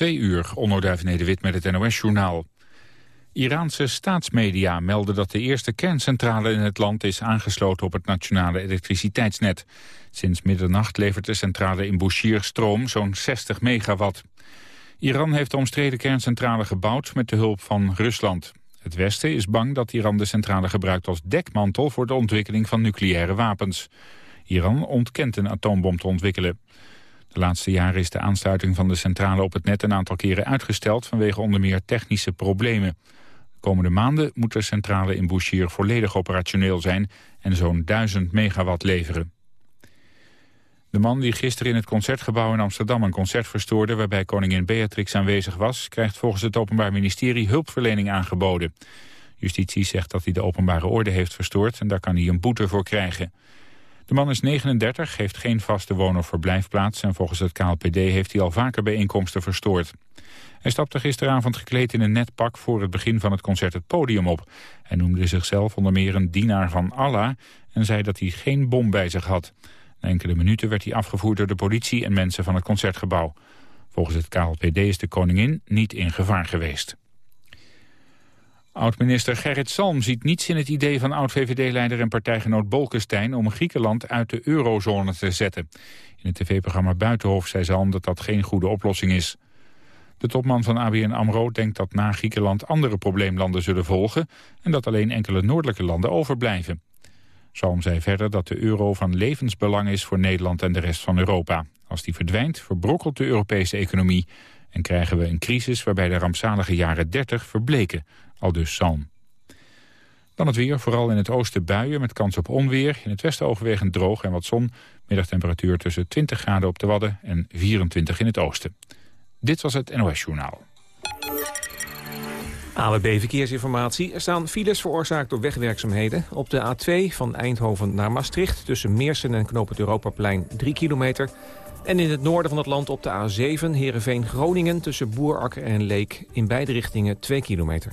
Twee uur, onderduif Nederwit met het NOS-journaal. Iraanse staatsmedia melden dat de eerste kerncentrale in het land is aangesloten op het nationale elektriciteitsnet. Sinds middernacht levert de centrale in Bushehr stroom, zo'n 60 megawatt. Iran heeft de omstreden kerncentrale gebouwd met de hulp van Rusland. Het Westen is bang dat Iran de centrale gebruikt als dekmantel voor de ontwikkeling van nucleaire wapens. Iran ontkent een atoombom te ontwikkelen. De laatste jaren is de aansluiting van de centrale op het net een aantal keren uitgesteld vanwege onder meer technische problemen. De komende maanden moet de centrale in Bushehr volledig operationeel zijn en zo'n 1000 megawatt leveren. De man die gisteren in het Concertgebouw in Amsterdam een concert verstoorde... waarbij koningin Beatrix aanwezig was... krijgt volgens het Openbaar Ministerie hulpverlening aangeboden. Justitie zegt dat hij de openbare orde heeft verstoord... en daar kan hij een boete voor krijgen. De man is 39, heeft geen vaste woon- of verblijfplaats... en volgens het KLPD heeft hij al vaker bijeenkomsten verstoord. Hij stapte gisteravond gekleed in een net pak voor het begin van het concert het podium op. Hij noemde zichzelf onder meer een dienaar van Allah... en zei dat hij geen bom bij zich had... Na enkele minuten werd hij afgevoerd door de politie en mensen van het Concertgebouw. Volgens het KLPD is de koningin niet in gevaar geweest. Oud-minister Gerrit Salm ziet niets in het idee van oud-VVD-leider en partijgenoot Bolkestein om Griekenland uit de eurozone te zetten. In het tv-programma Buitenhof zei Salm dat dat geen goede oplossing is. De topman van ABN AMRO denkt dat na Griekenland andere probleemlanden zullen volgen en dat alleen enkele noordelijke landen overblijven. Salm zei verder dat de euro van levensbelang is voor Nederland en de rest van Europa. Als die verdwijnt, verbrokkelt de Europese economie... en krijgen we een crisis waarbij de rampzalige jaren 30 verbleken, al dus Salm. Dan het weer, vooral in het oosten buien met kans op onweer. In het westen overwegend droog en wat zon. Middagtemperatuur tussen 20 graden op de Wadden en 24 in het oosten. Dit was het NOS Journaal. AWB Verkeersinformatie. Er staan files veroorzaakt door wegwerkzaamheden. Op de A2 van Eindhoven naar Maastricht... tussen Meersen en Knoop het Europaplein 3 kilometer. En in het noorden van het land op de A7 Heerenveen-Groningen... tussen Boerakker en Leek in beide richtingen 2 kilometer.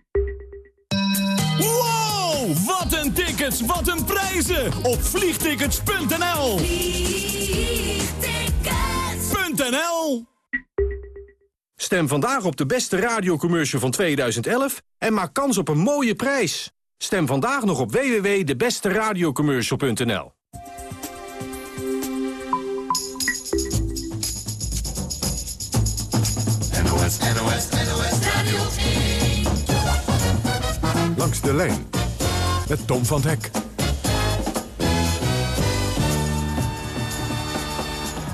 wat een tickets, wat een prijzen! Op vliegtickets.nl Vliegtickets.nl Stem vandaag op de beste radiocommercial van 2011 en maak kans op een mooie prijs. Stem vandaag nog op www.debesteradiocommercial.nl NOS, NOS, NOS Radio 1. Langs de lijn met Tom van Hek.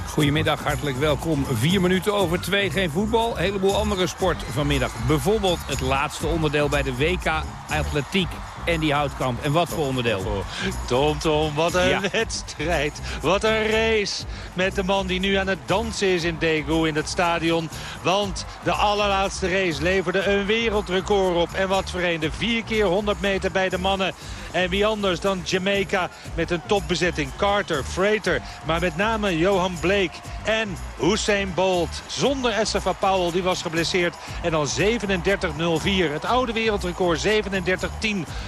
Goedemiddag, hartelijk welkom. Vier minuten over twee, geen voetbal. Heleboel andere sport vanmiddag. Bijvoorbeeld het laatste onderdeel bij de WK Atletiek en die Houtkamp. En wat voor onderdeel? Tom, Tom, wat een wedstrijd. Wat een race met de man die nu aan het dansen is in Daegu in het stadion. Want de allerlaatste race leverde een wereldrecord op. En wat voor een, de 4 keer 100 meter bij de mannen. En wie anders dan Jamaica met een topbezetting. Carter, Freighter, maar met name Johan Blake en Hussein Bolt. Zonder Estefa Powell, die was geblesseerd. En dan 37.04. Het oude wereldrecord 37.10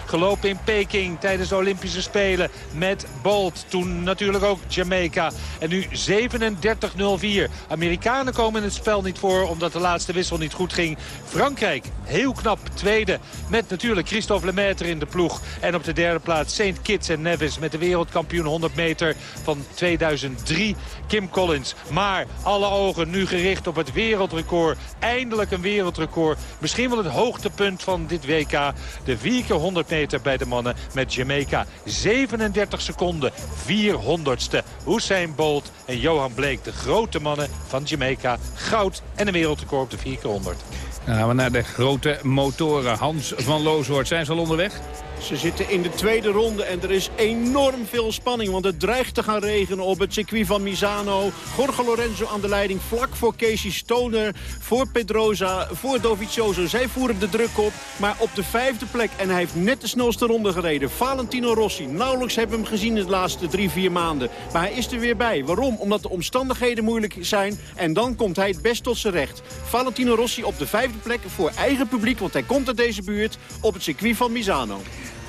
gelopen in Peking tijdens de Olympische Spelen. Met Bolt, toen natuurlijk ook Jamaica. En nu 37.04. Amerikanen komen in het spel niet voor omdat de laatste wissel niet goed ging. Frankrijk, heel knap, tweede. Met natuurlijk Christophe Lemaitre in de ploeg. En op de derde plaats St. Kitts en Nevis met de wereldkampioen 100 meter van 2003. Kim Collins. Maar alle ogen nu gericht op het wereldrecord. Eindelijk een wereldrecord. Misschien wel het hoogtepunt van dit WK. De 4 keer 100 meter bij de mannen met Jamaica. 37 seconden, 400ste. Hussein Bolt en Johan Bleek, de grote mannen van Jamaica. Goud en een wereldrecord op de 4 keer 100. Dan gaan we naar de grote motoren. Hans van Looshoort, zijn ze al onderweg? Ze zitten in de tweede ronde en er is enorm veel spanning. Want het dreigt te gaan regenen op het circuit van Misano. Jorge Lorenzo aan de leiding vlak voor Casey Stoner. Voor Pedrosa, voor Dovizioso. Zij voeren de druk op. Maar op de vijfde plek. En hij heeft net de snelste ronde gereden. Valentino Rossi. Nauwelijks hebben we hem gezien de laatste drie, vier maanden. Maar hij is er weer bij. Waarom? Omdat de omstandigheden moeilijk zijn. En dan komt hij het best tot zijn recht. Valentino Rossi op de vijfde plek voor eigen publiek. Want hij komt uit deze buurt op het circuit van Misano.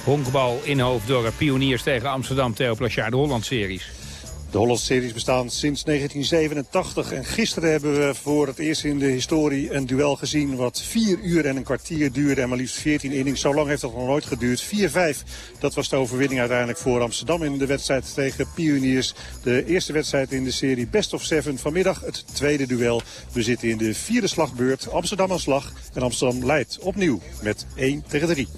Honkbal in Hoofddorp. Pioniers tegen Amsterdam, Theo Plachard, de Holland-series. De Hollandse series bestaan sinds 1987 en gisteren hebben we voor het eerst in de historie een duel gezien wat vier uur en een kwartier duurde en maar liefst 14 innings. Zo lang heeft dat nog nooit geduurd. 4-5, dat was de overwinning uiteindelijk voor Amsterdam in de wedstrijd tegen Pioniers. De eerste wedstrijd in de serie Best of Seven. Vanmiddag het tweede duel. We zitten in de vierde slagbeurt. Amsterdam aan slag en Amsterdam leidt opnieuw met 1 tegen 3.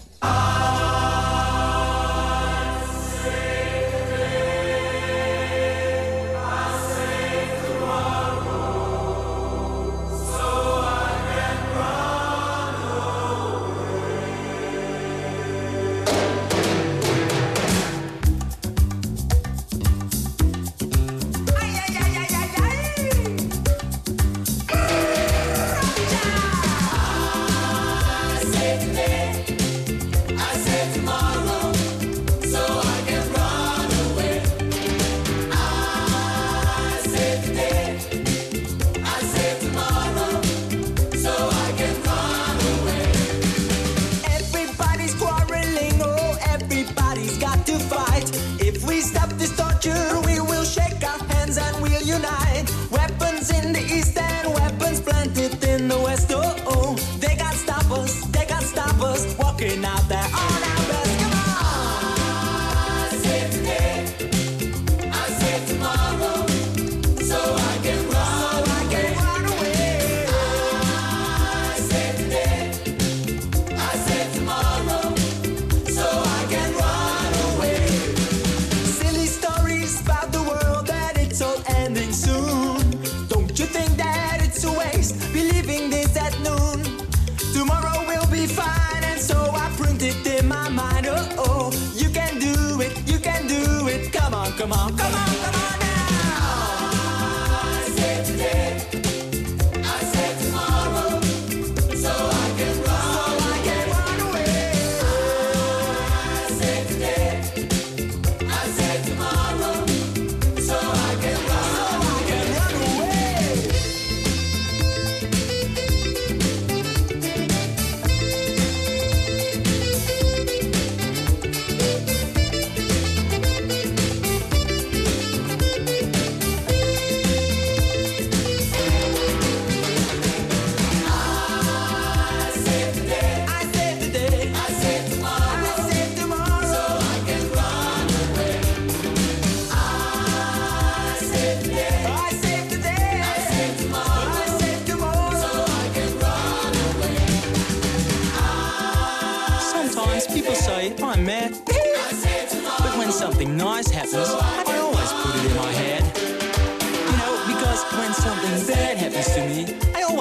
Come on, come on,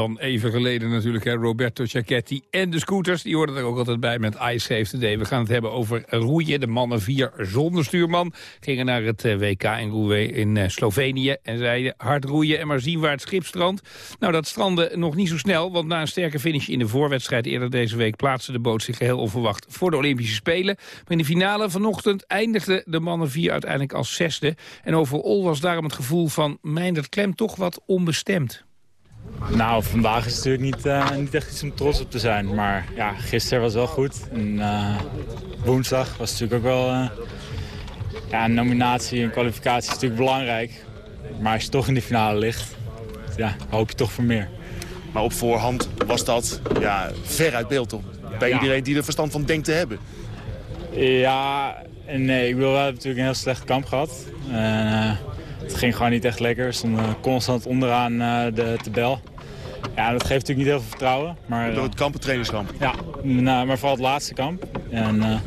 Van even geleden natuurlijk, hè, Roberto Giacchetti en de scooters. Die hoorden er ook altijd bij met Ice Save. We gaan het hebben over roeien. De mannen vier zonder stuurman gingen naar het eh, WK in in eh, Slovenië. En zeiden hard roeien en maar zien waar het schip strandt. Nou, dat strandde nog niet zo snel. Want na een sterke finish in de voorwedstrijd eerder deze week... plaatste de boot zich geheel onverwacht voor de Olympische Spelen. Maar in de finale vanochtend eindigden de mannen vier uiteindelijk als zesde. En overal was daarom het gevoel van Meindert Klem toch wat onbestemd. Nou, vandaag is het natuurlijk niet, eh, niet echt iets om trots op te zijn. Maar ja, gisteren was wel goed. En eh, woensdag was natuurlijk ook wel... eh, ja, een nominatie en kwalificatie is natuurlijk belangrijk. Maar als je toch in de finale ligt, ja, hoop je toch voor meer. Maar op voorhand was dat ja, ver uit beeld op. Bij Ja. iedereen die er verstand van denkt te hebben. Ja, en nee, ik bedoel, we hebben natuurlijk een heel slecht kamp gehad. Het ging gewoon niet echt lekker. We stonden constant onderaan uh, de tabel. Ja, dat geeft natuurlijk niet heel veel vertrouwen. Maar, Door het kamp, het trainingskamp? Ja, nou, maar vooral het laatste kamp. En,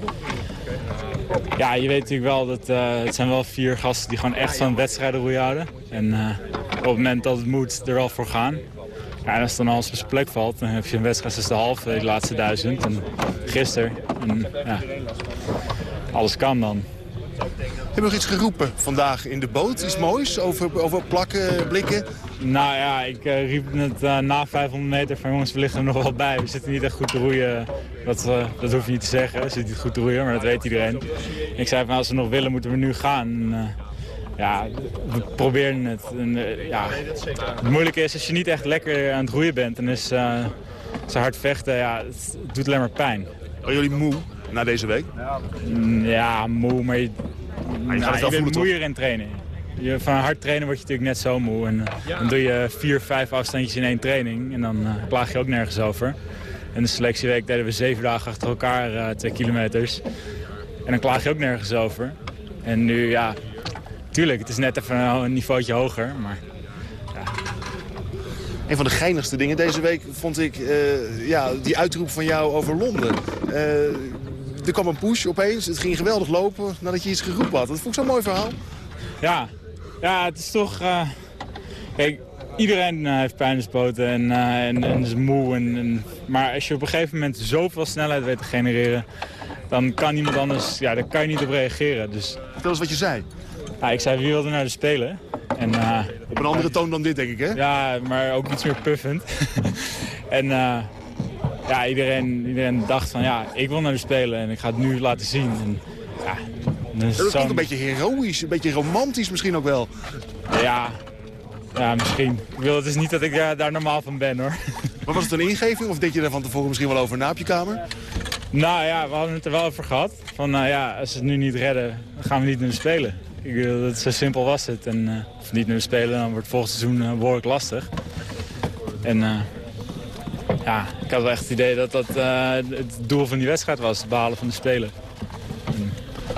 ja, je weet natuurlijk wel dat het zijn wel vier gasten die gewoon echt van wedstrijden roeien houden. En op het moment dat het moet, er wel voor gaan. Ja, en als het dan alles op zijn plek valt, dan heb je een wedstrijd als de halve, de laatste duizend. En gisteren. En, ja, alles kan dan. Heb je nog iets geroepen vandaag in de boot? Iets moois over, over plakken, blikken? Nou ja, ik uh, riep het uh, na 500 meter van jongens, we liggen er nog wel bij. We zitten niet echt goed te roeien. Dat, uh, dat hoef je niet te zeggen. We zitten niet goed te roeien, maar dat weet iedereen. Ik zei van als we nog willen, moeten we nu gaan. En, ja, we proberen het. En, ja, het moeilijke is als je niet echt lekker aan het roeien bent en is zo hard vechten, ja, het, het doet alleen maar pijn. Waren jullie moe na deze week? Ja, moe, maar je, maar je, nou, gaat het je wel bent moeier in trainen. Je, van hard trainen word je natuurlijk net zo moe. En, uh, dan doe je vier, vijf afstandjes in één training en dan uh, klaag je ook nergens over. En de selectieweek deden we zeven dagen achter elkaar uh, twee kilometers. En dan klaag je ook nergens over. En nu, ja, tuurlijk, het is net even een niveautje hoger, maar... Ja. Een van de geinigste dingen deze week vond ik uh, ja, die uitroep van jou over Londen. Uh, er kwam een push opeens, het ging geweldig lopen nadat je iets geroepen had. Dat vond ik zo'n mooi verhaal. Ja, ja het is toch... Uh, kijk, iedereen heeft pijn in zijn poten en, en, en is moe. En, en, maar als je op een gegeven moment zoveel snelheid weet te genereren... dan kan niemand anders, ja, daar kan je niet op reageren. Dus... Vertel eens wat je zei. Ja, ik zei, wie wilde naar de Spelen? En, uh, Op een andere toon dan dit, denk ik, hè? Ja, maar ook iets meer puffend. en ja, iedereen, iedereen dacht van, ja, ik wil naar de Spelen en ik ga het nu laten zien. En, ja, dat is ook een beetje heroïsch, een beetje romantisch misschien ook wel. Ja, ja misschien. Ik wil het is niet dat ik uh, daar normaal van ben, hoor. Maar was het een ingeving of denk je daar van tevoren misschien wel over na op je kamer? Nou ja, we hadden het er wel over gehad. Van, nou ja, als ze het nu niet redden, dan gaan we niet naar de Spelen. Ik, dat, zo simpel was het. En uh, als we niet naar de Spelen, dan wordt het volgend seizoen uh, behoorlijk lastig. En uh, ja, ik had wel echt het idee dat dat het doel van die wedstrijd was. Het behalen van de Spelen.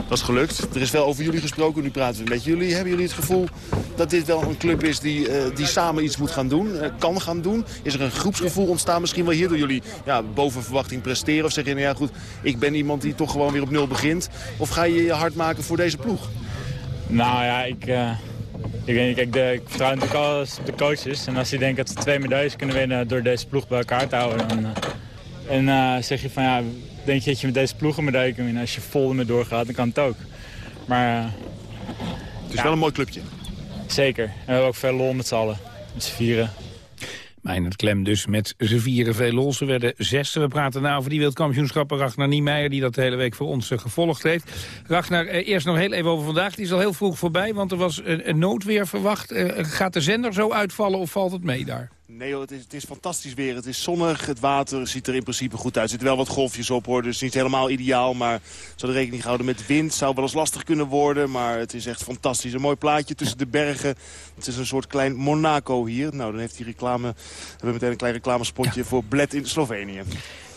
Dat is gelukt. Er is wel over jullie gesproken. Nu praten we met jullie. Hebben jullie het gevoel dat dit wel een club is die, uh, die samen iets moet gaan doen? Uh, kan gaan doen? Is er een groepsgevoel ontstaan misschien wel hier door jullie ja, boven verwachting presteren? Of zeg je, nou ja goed, ik ben iemand die toch gewoon weer op nul begint? Of ga je je hard maken voor deze ploeg? Nou ja, ik, ik, weet, kijk, de, ik vertrouw natuurlijk alles op de coaches. En als die denken dat ze twee medailles kunnen winnen door deze ploeg bij elkaar te houden... Dan, en zeg je van ja, denk je dat je met deze ploeg een medaille kan winnen. Als je vol ermee doorgaat, dan kan het ook. Maar... Uh, het is ja, wel een mooi clubje. Zeker. En we hebben ook veel lol met z'n allen. Met z'n vieren. Meijnerd Klem dus met z'n vieren veel. Ze werden zesde. We praten nou over die wereldkampioenschappen. Ragnar Niemeyer, die dat de hele week voor ons uh, gevolgd heeft. Ragnar, uh, eerst nog heel even over vandaag. Die is al heel vroeg voorbij, want er was een, noodweer verwacht. Uh, gaat de zender zo uitvallen of valt het mee daar? Nee het is, het is fantastisch weer. Het is zonnig, het water ziet er in principe goed uit. Er zitten wel wat golfjes op hoor, dus niet helemaal ideaal. Maar ze hadden rekening gehouden met wind. Zou wel eens lastig kunnen worden, maar het is echt fantastisch. Een mooi plaatje tussen de bergen. Het is een soort klein Monaco hier. Nou, dan heeft die reclame, hebben we meteen een klein reclamespotje ja. voor Bled in Slovenië.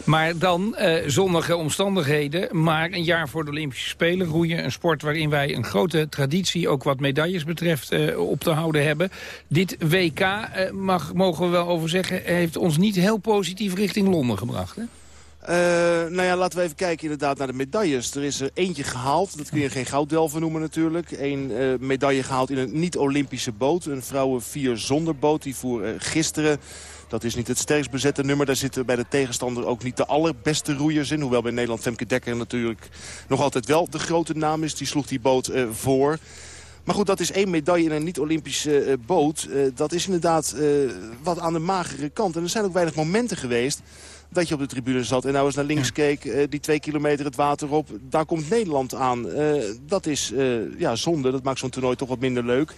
Maar dan uh, zonnige omstandigheden, maar een jaar voor de Olympische Spelen roeien. Een sport waarin wij een grote traditie, ook wat medailles betreft, uh, op te houden hebben. Dit WK, uh, mag, mogen we wel over zeggen, heeft ons niet heel positief richting Londen gebracht. Hè? Nou ja, laten we even kijken inderdaad naar de medailles. Er is er eentje gehaald, dat kun je geen gouddelven noemen natuurlijk. Uh, medaille gehaald in een niet-Olympische boot. Een vrouwen 4 zonder boot, die voer uh, gisteren... Dat is niet het sterkst bezette nummer. Daar zitten bij de tegenstander ook niet de allerbeste roeiers in. Hoewel bij Nederland Femke Dekker natuurlijk nog altijd wel de grote naam is. Die sloeg die boot uh, voor. Maar goed, dat is één medaille in een niet-Olympische uh, boot. Uh, dat is inderdaad wat aan de magere kant. En er zijn ook weinig momenten geweest dat je op de tribune zat en nou eens naar links keek. Die twee kilometer het water op. Daar komt Nederland aan. Dat is ja, zonde. Dat maakt zo'n toernooi toch wat minder leuk.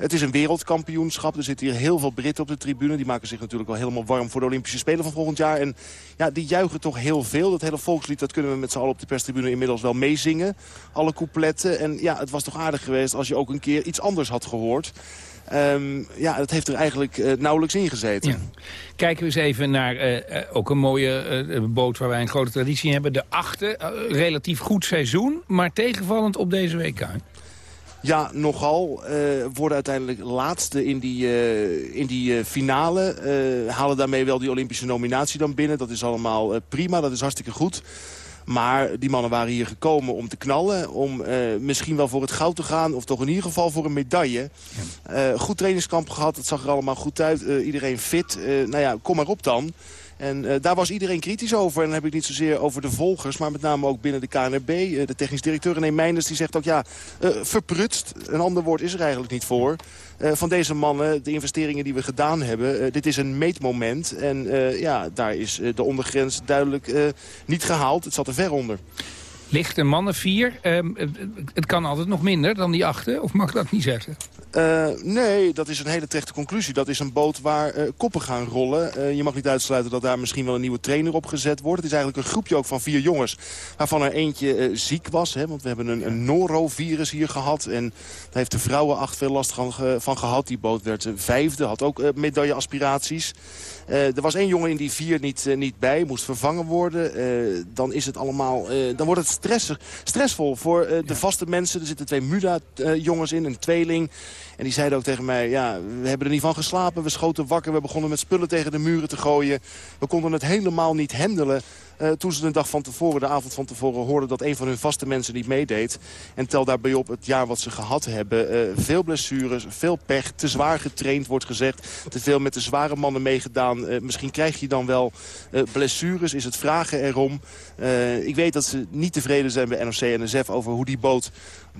Het is een wereldkampioenschap. Er zitten hier heel veel Britten op de tribune. Die maken zich natuurlijk wel helemaal warm voor de Olympische Spelen van volgend jaar. En ja, die juichen toch heel veel. Dat hele volkslied dat kunnen we met z'n allen op de perstribune inmiddels wel meezingen. Alle coupletten. En ja, het was toch aardig geweest als je ook een keer iets anders had gehoord. Um, ja, dat heeft er eigenlijk uh, nauwelijks in gezeten. Kijken we eens even naar uh, ook een mooie eh, boot waar wij een grote traditie hebben. De achte, eh, relatief goed seizoen, maar tegenvallend op deze WK. Ja, nogal. Eh, worden uiteindelijk laatste in die, eh, in die eh, finale. Halen daarmee wel die Olympische nominatie dan binnen. Dat is allemaal prima, dat is hartstikke goed. Maar die mannen waren hier gekomen om te knallen. Om misschien wel voor het goud te gaan. Of toch in ieder geval voor een medaille. Goed trainingskamp gehad. Het zag er allemaal goed uit. Iedereen fit. Nou ja, kom maar op dan. En eh, daar was iedereen kritisch over. En dan heb ik niet zozeer over de volgers, maar met name ook binnen de KNRB. Eh, de technisch directeur René Meinders die zegt ook, ja, eh, verprutst. Een ander woord is er eigenlijk niet voor. Van deze mannen, de investeringen die we gedaan hebben. dit is een meetmoment. En ja, daar is de ondergrens duidelijk niet gehaald. Het zat er ver onder. Lichte mannen, vier. Ehm, het- kan altijd nog minder dan die achte, of mag ik dat niet zeggen? Eh, nee, dat is een hele terechte conclusie. Dat is een boot waar eh, koppen gaan rollen. Eh, je mag niet uitsluiten dat daar misschien wel een nieuwe trainer op gezet wordt. Het is eigenlijk een groepje ook van vier jongens. Waarvan er eentje ziek was. Hè, want we hebben een, een norovirus hier gehad. En daar heeft de vrouwenacht veel last van, ge- van gehad. Die boot werd vijfde. Had ook medailleaspiraties. Er was één jongen in die vier niet, niet bij. Moest vervangen worden. Dan is het allemaal... dan wordt het stress, stressvol voor de vaste mensen. Er zitten twee Muda-jongens in, een tweeling. En die zeiden ook tegen mij, ja, we hebben er niet van geslapen. We schoten wakker, we begonnen met spullen tegen de muren te gooien. We konden het helemaal niet handelen. Eh, toen ze de dag van tevoren, de avond van tevoren, hoorden dat een van hun vaste mensen niet meedeed. En tel daarbij op het jaar wat ze gehad hebben. Eh, veel blessures, veel pech, te zwaar getraind wordt gezegd. Te veel met de zware mannen meegedaan. Eh, misschien krijg je dan wel blessures, is het vragen erom. Ik weet dat ze niet tevreden zijn bij NOC en NSF over hoe die boot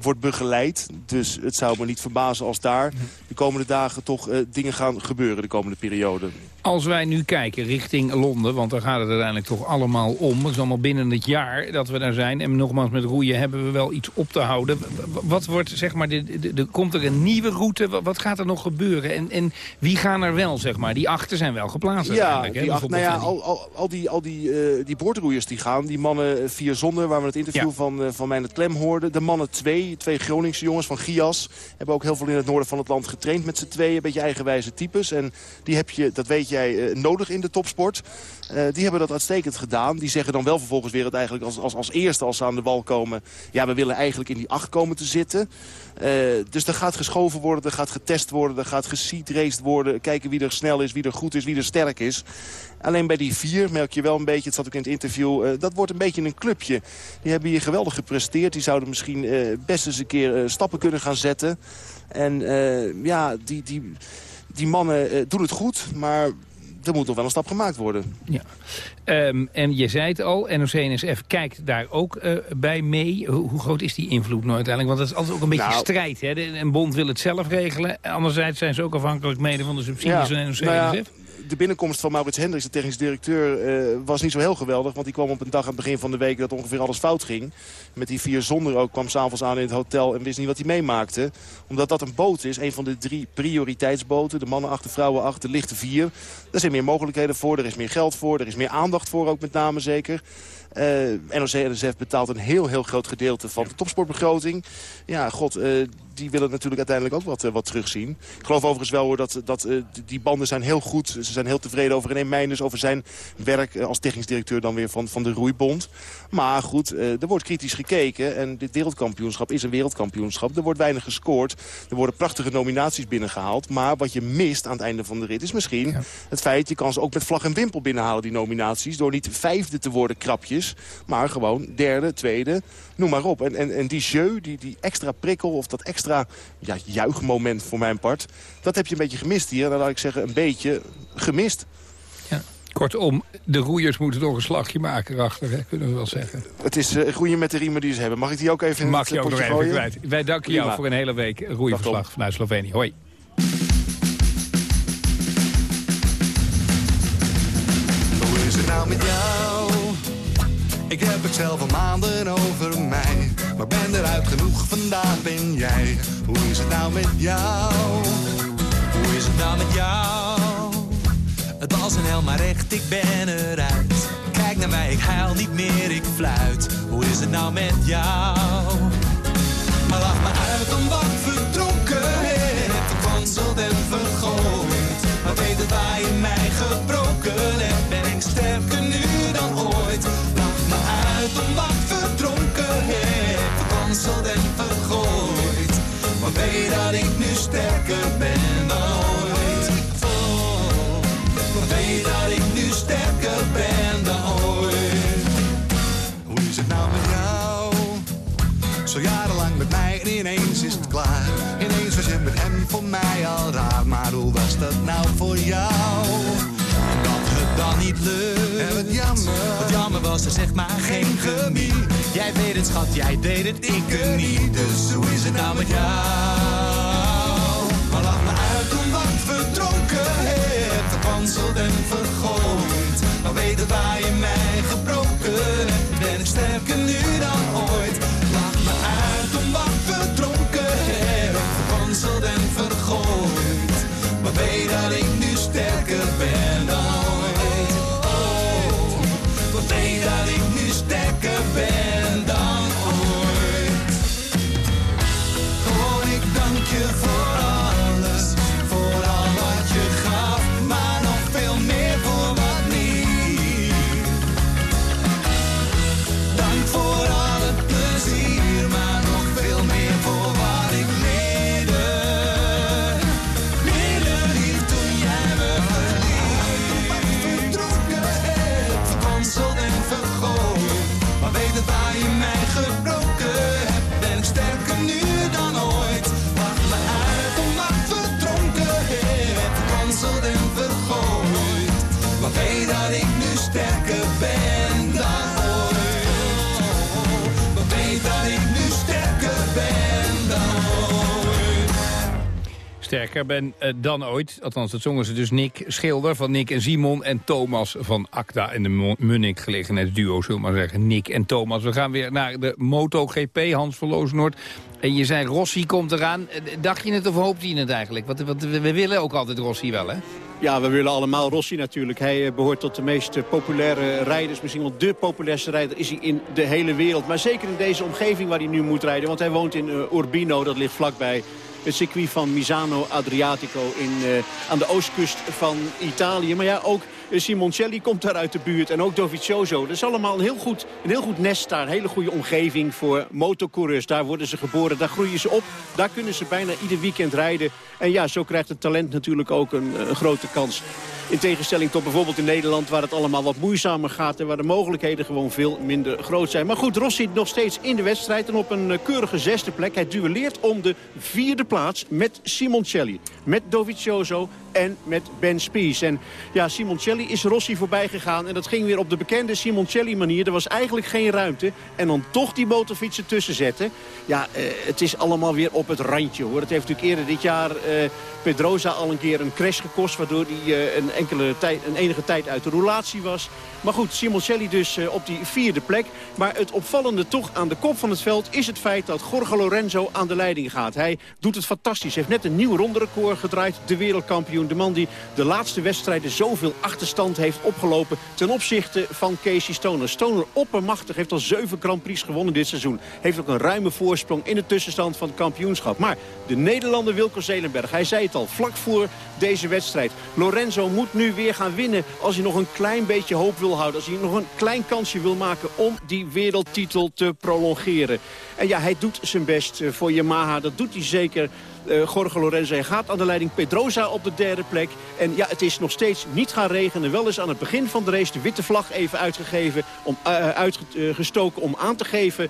wordt begeleid. Dus het zou me niet verbazen als daar de komende dagen toch dingen gaan gebeuren de komende periode. Als wij nu kijken richting Londen, want daar gaat het uiteindelijk toch allemaal om. Het is allemaal binnen het jaar dat we daar zijn. En nogmaals, met roeien hebben we wel iets op te houden. Wat wordt, zeg maar, de, de, de- komt er een nieuwe route? Wa- Wat gaat er nog gebeuren? En, en wie gaan er wel, zeg maar? Die achter zijn wel geplaatst Ja, die acht, nou ja, al, al, al die, al die, eh, die boordroeiers die gaan. Die mannen eh, vier zonder, waar we het interview Ja. van, uh, van Klem hoorden. De mannen twee, twee Groningse jongens van Gias. Hebben ook heel veel in het noorden van het land getraind met z'n tweeën. Een beetje eigenwijze types. En die heb je, dat weet jij, eh, nodig in de topsport. Eh, die hebben dat uitstekend gedaan. Die zeggen dan wel vervolgens weer het eigenlijk als, als, als eerste als ze aan de wal komen. Ja, we willen eigenlijk in die acht komen te zitten. Eh, dus er gaat geschoven worden, er gaat getest worden, er gaat gesiedraced worden. Kijken wie er snel is, wie er goed is, wie er sterk is. Alleen bij die vier merk je wel een beetje, het zat ook in het interview... dat wordt een beetje een clubje. Die hebben hier geweldig gepresteerd. Die zouden misschien best eens een keer stappen kunnen gaan zetten. En ja, die, die, die mannen eh, doen het goed, maar er moet nog wel een stap gemaakt worden. Ja. Ehm, en je zei het al, NOC-NSF kijkt daar ook eh, bij mee. Hoe, hoe groot is die invloed nou uiteindelijk? Want dat is altijd ook een beetje Nou- strijd. Hè? De, een bond wil het zelf regelen. Anderzijds zijn ze ook afhankelijk mede van de subsidies van NOC-NSF. nou ja, de binnenkomst van Maurits Hendricks, de technisch directeur, eh, was niet zo heel geweldig. Want die kwam op een dag aan het begin van de week dat ongeveer alles fout ging. Met die vier zonder ook kwam s'avonds aan in het hotel en wist niet wat hij meemaakte. Omdat dat een boot is, een van de drie prioriteitsboten. De mannen achter, vrouwen achter, lichte vier. Daar zijn meer mogelijkheden voor, er is meer geld voor, er is meer aandacht voor ook met name zeker. Eh NOC-NSF betaalt een heel, heel groot gedeelte van de topsportbegroting. Ja, god, eh, die willen natuurlijk uiteindelijk ook wat, eh, wat terugzien. Ik geloof overigens wel hoor dat, dat eh, die banden zijn heel goed. Ze zijn heel tevreden over René Meijners, over zijn werk eh, als technisch directeur dan weer van, van de Roeibond. Maar goed, er wordt kritisch gekeken en dit wereldkampioenschap is een wereldkampioenschap. Er wordt weinig gescoord, er worden prachtige nominaties binnengehaald. Maar wat je mist aan het einde van de rit is misschien het feit... je kan ze ook met vlag en wimpel binnenhalen, die nominaties... door niet vijfde te worden krapjes, maar gewoon derde, tweede, noem maar op. En, en, en die jeu, die, die extra prikkel of dat extra ja, juichmoment voor mijn part... dat heb je een beetje gemist hier. En dan laat ik zeggen, een beetje gemist. Kortom, de roeiers moeten toch een slagje maken erachter, hè, kunnen we wel zeggen. Het is uh, groeien met de riemen die ze hebben. Mag ik die ook even in Mag het je ook nog even gooien? kwijt. Wij danken Prima. jou voor een hele week roeiverslag vanuit Slovenië. Hoi. Hoe is het nou met jou? Ik heb het zelf al maanden over mij. Maar ben eruit genoeg, vandaag ben jij. Hoe is het nou met jou? Hoe is het nou met jou? Het was een hel, maar echt, ik ben eruit. Kijk naar mij, ik huil niet meer, ik fluit. Hoe is het nou met jou? Maar lach me uit om wat verdronken hebt. Verkwanseld en vergooid. en vergooid. Maar weet dat ik nu sterker ben dan ooit. Oh, maar weet dat ik nu sterker ben dan ooit. Hoe is het nou met jou? Zo jarenlang met mij en ineens is het klaar. Ineens was je met hem voor mij al raar. Maar hoe was dat nou voor jou? Dat het dan niet lukt. En wat jammer, wat jammer was er zeg maar geen gemie. Jij weet het schat, jij deed het, ik het niet. Dus hoe is het nou met jou? Maar lach me uit om wat verdronken hebt. Verkanseld en vergooid. Sterker ben eh, dan ooit. Althans, dat zongen ze dus Nick Schilder van Nick en Simon... en Thomas van Acta en de Munnik gelegenheidsduo, zullen maar zeggen. Nick en Thomas. We gaan weer naar de MotoGP, Hans van Loosnoord. En je zei Rossi komt eraan. Eh, Dacht je het of hoopte je het eigenlijk? Want, want we, willen ook altijd Rossi wel, hè? Ja, we willen allemaal Rossi natuurlijk. Hij eh, behoort tot de meest populaire rijders. Misschien wel de populairste rijder is hij in de hele wereld. Maar zeker in deze omgeving waar hij nu moet rijden. Want hij woont in Urbino, dat ligt vlakbij het circuit van Misano Adriatico in, eh, aan de oostkust van Italië. Maar ja, ook Simoncelli komt daar uit de buurt en ook Dovizioso. Dat is allemaal een heel goed, een heel goed nest daar. Een hele goede omgeving voor motocoureurs. Daar worden ze geboren, daar groeien ze op. Daar kunnen ze bijna ieder weekend rijden. En ja, zo krijgt het talent natuurlijk ook een grote kans. In tegenstelling tot bijvoorbeeld in Nederland... waar het allemaal wat moeizamer gaat... en waar de mogelijkheden gewoon veel minder groot zijn. Maar goed, Rossi nog steeds in de wedstrijd... en op een eh, keurige zesde plek. Hij duelleert om de vierde plaats met Simoncelli. Met Dovizioso en met Ben Spies. En ja, Simoncelli is Rossi voorbij gegaan. En dat ging weer op de bekende Simoncelli-manier. Er was eigenlijk geen ruimte. En dan toch die motorfietsen tussen zetten. Ja, eh, het is allemaal weer op het randje, hoor. Het heeft natuurlijk eerder dit jaar eh, Pedrosa al een keer een crash gekost... waardoor hij eh, een, enkele tijd, een enige tijd uit de roulatie was. Maar goed, Simoncelli dus eh, op die vierde plek. Maar het opvallende toch aan de kop van het veld... is het feit dat Jorge Lorenzo aan de leiding gaat. Hij doet het fantastisch. Heeft net een nieuw ronderecord gedraaid. De wereldkampioen. De man die de laatste wedstrijden zoveel achterstand heeft opgelopen... ten opzichte van Casey Stoner. Stoner oppermachtig heeft al zeven Grand Prix gewonnen dit seizoen. Heeft ook een ruime voorsprong in de tussenstand van het kampioenschap. Maar de Nederlander Wilco Zelenberg, hij zei het al vlak voor deze wedstrijd. Lorenzo moet nu weer gaan winnen als hij nog een klein beetje hoop wil houden. Als hij nog een klein kansje wil maken om die wereldtitel te prolongeren. En ja, hij doet zijn best eh, voor Yamaha. Dat doet hij zeker. Uh, Jorge Lorenzo gaat aan de leiding. Pedrosa op de derde plek. En ja, het is nog steeds niet gaan regenen. Wel eens aan het begin van de race de witte vlag even uitgegeven. Om, uh, uitgestoken om aan te geven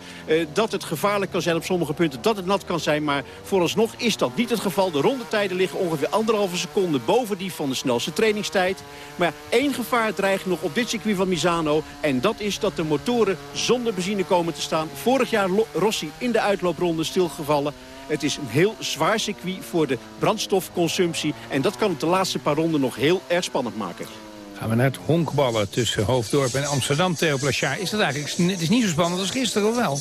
dat het gevaarlijk kan zijn op sommige punten. Dat het nat kan zijn. Maar vooralsnog is dat niet het geval. De rondetijden liggen ongeveer anderhalve seconde boven die van de snelste trainingstijd. Maar één gevaar dreigt nog op dit circuit van Misano. En dat is dat de motoren zonder benzine komen te staan. Vorig jaar Rossi in de uitloopronde stilgevallen. Het is een heel zwaar circuit voor de brandstofconsumptie. En dat kan het de laatste paar ronden nog heel erg spannend maken. Gaan we het honkballen tussen Hoofddorp en Amsterdam, Theo Plachard. Is dat eigenlijk het is niet zo spannend als gisteren, of wel?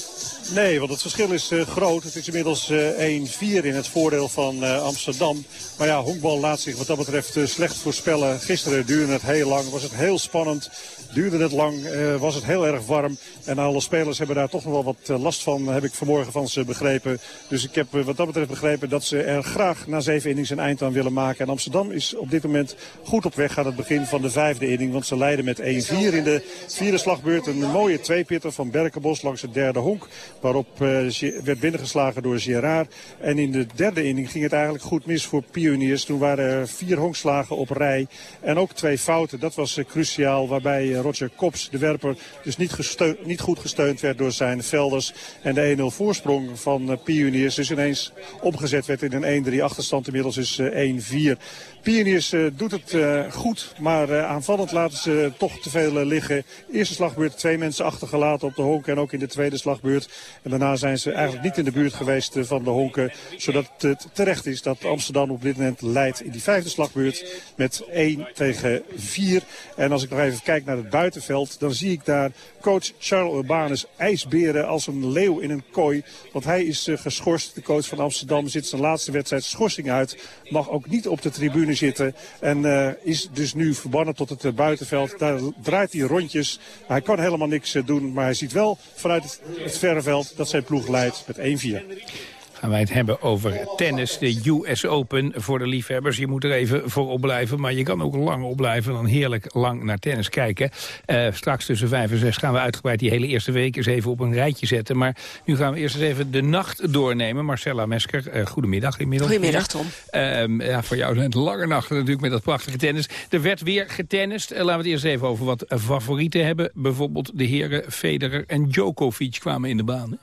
Nee, want het verschil is uh, groot. Het is inmiddels uh, 1-4 in het voordeel van uh, Amsterdam. Maar ja, honkbal laat zich wat dat betreft slecht voorspellen. Gisteren duurde het heel lang, was het heel spannend. Duurde het lang, was het heel erg warm. En alle spelers hebben daar toch nog wel wat last van, heb ik vanmorgen van ze begrepen. Dus ik heb wat dat betreft begrepen dat ze er graag na zeven innings een eind aan willen maken. En Amsterdam is op dit moment goed op weg aan het begin van de vijfde. Vijfde inning. Want ze leiden met 1-4 in de vierde slagbeurt. Een mooie tweepitter van Berkenbos langs het derde honk. Waarop uh, werd binnengeslagen door Gerard. En in de derde inning ging het eigenlijk goed mis voor Pioniers. Toen waren er vier honkslagen op rij. En ook twee fouten. Dat was uh, cruciaal. Waarbij uh, Roger Kops, de werper, dus niet, niet, goed gesteund werd door zijn velders. En de 1-0 voorsprong van Pioniers dus ineens omgezet werd in een 1-3 achterstand. Inmiddels is 1-4. Pioniers doet het goed, maar uh, aanvallend laten ze toch te veel liggen. Eerste slagbeurt twee mensen achtergelaten op de honken en ook in de tweede slagbeurt. En daarna zijn ze eigenlijk niet in de buurt geweest van de honken. Zodat het terecht is dat Amsterdam op dit moment leidt in die vijfde slagbeurt met 1 tegen 4. En als ik nog even kijk naar het buitenveld, dan zie ik daar coach Charles Urbanus ijsberen als een leeuw in een kooi. Want hij is geschorst, de coach van Amsterdam zit zijn laatste wedstrijd schorsing uit. Mag ook niet op de tribune zitten. En is dus nu verbannen tot het uh, buitenveld. Daar draait hij rondjes. Hij kan helemaal niks uh, doen. Maar hij ziet wel vanuit het, het verre veld dat zijn ploeg leidt met 1-4 gaan wij het hebben over tennis, de US Open voor de liefhebbers. Je moet er even voor opblijven, maar je kan ook lang opblijven... dan heerlijk lang naar tennis kijken. Uh, straks tussen vijf en zes gaan we uitgebreid die hele eerste week... eens even op een rijtje zetten. Maar nu gaan we eerst eens even de nacht doornemen. Marcella Mesker, uh, goedemiddag inmiddels. Goedemiddag, Tom. Uh, ja, voor jou zijn het lange nachten natuurlijk met dat prachtige tennis. Er werd weer getennist. laten we het eerst even over wat favorieten hebben. Bijvoorbeeld de heren Federer en Djokovic kwamen in de baan.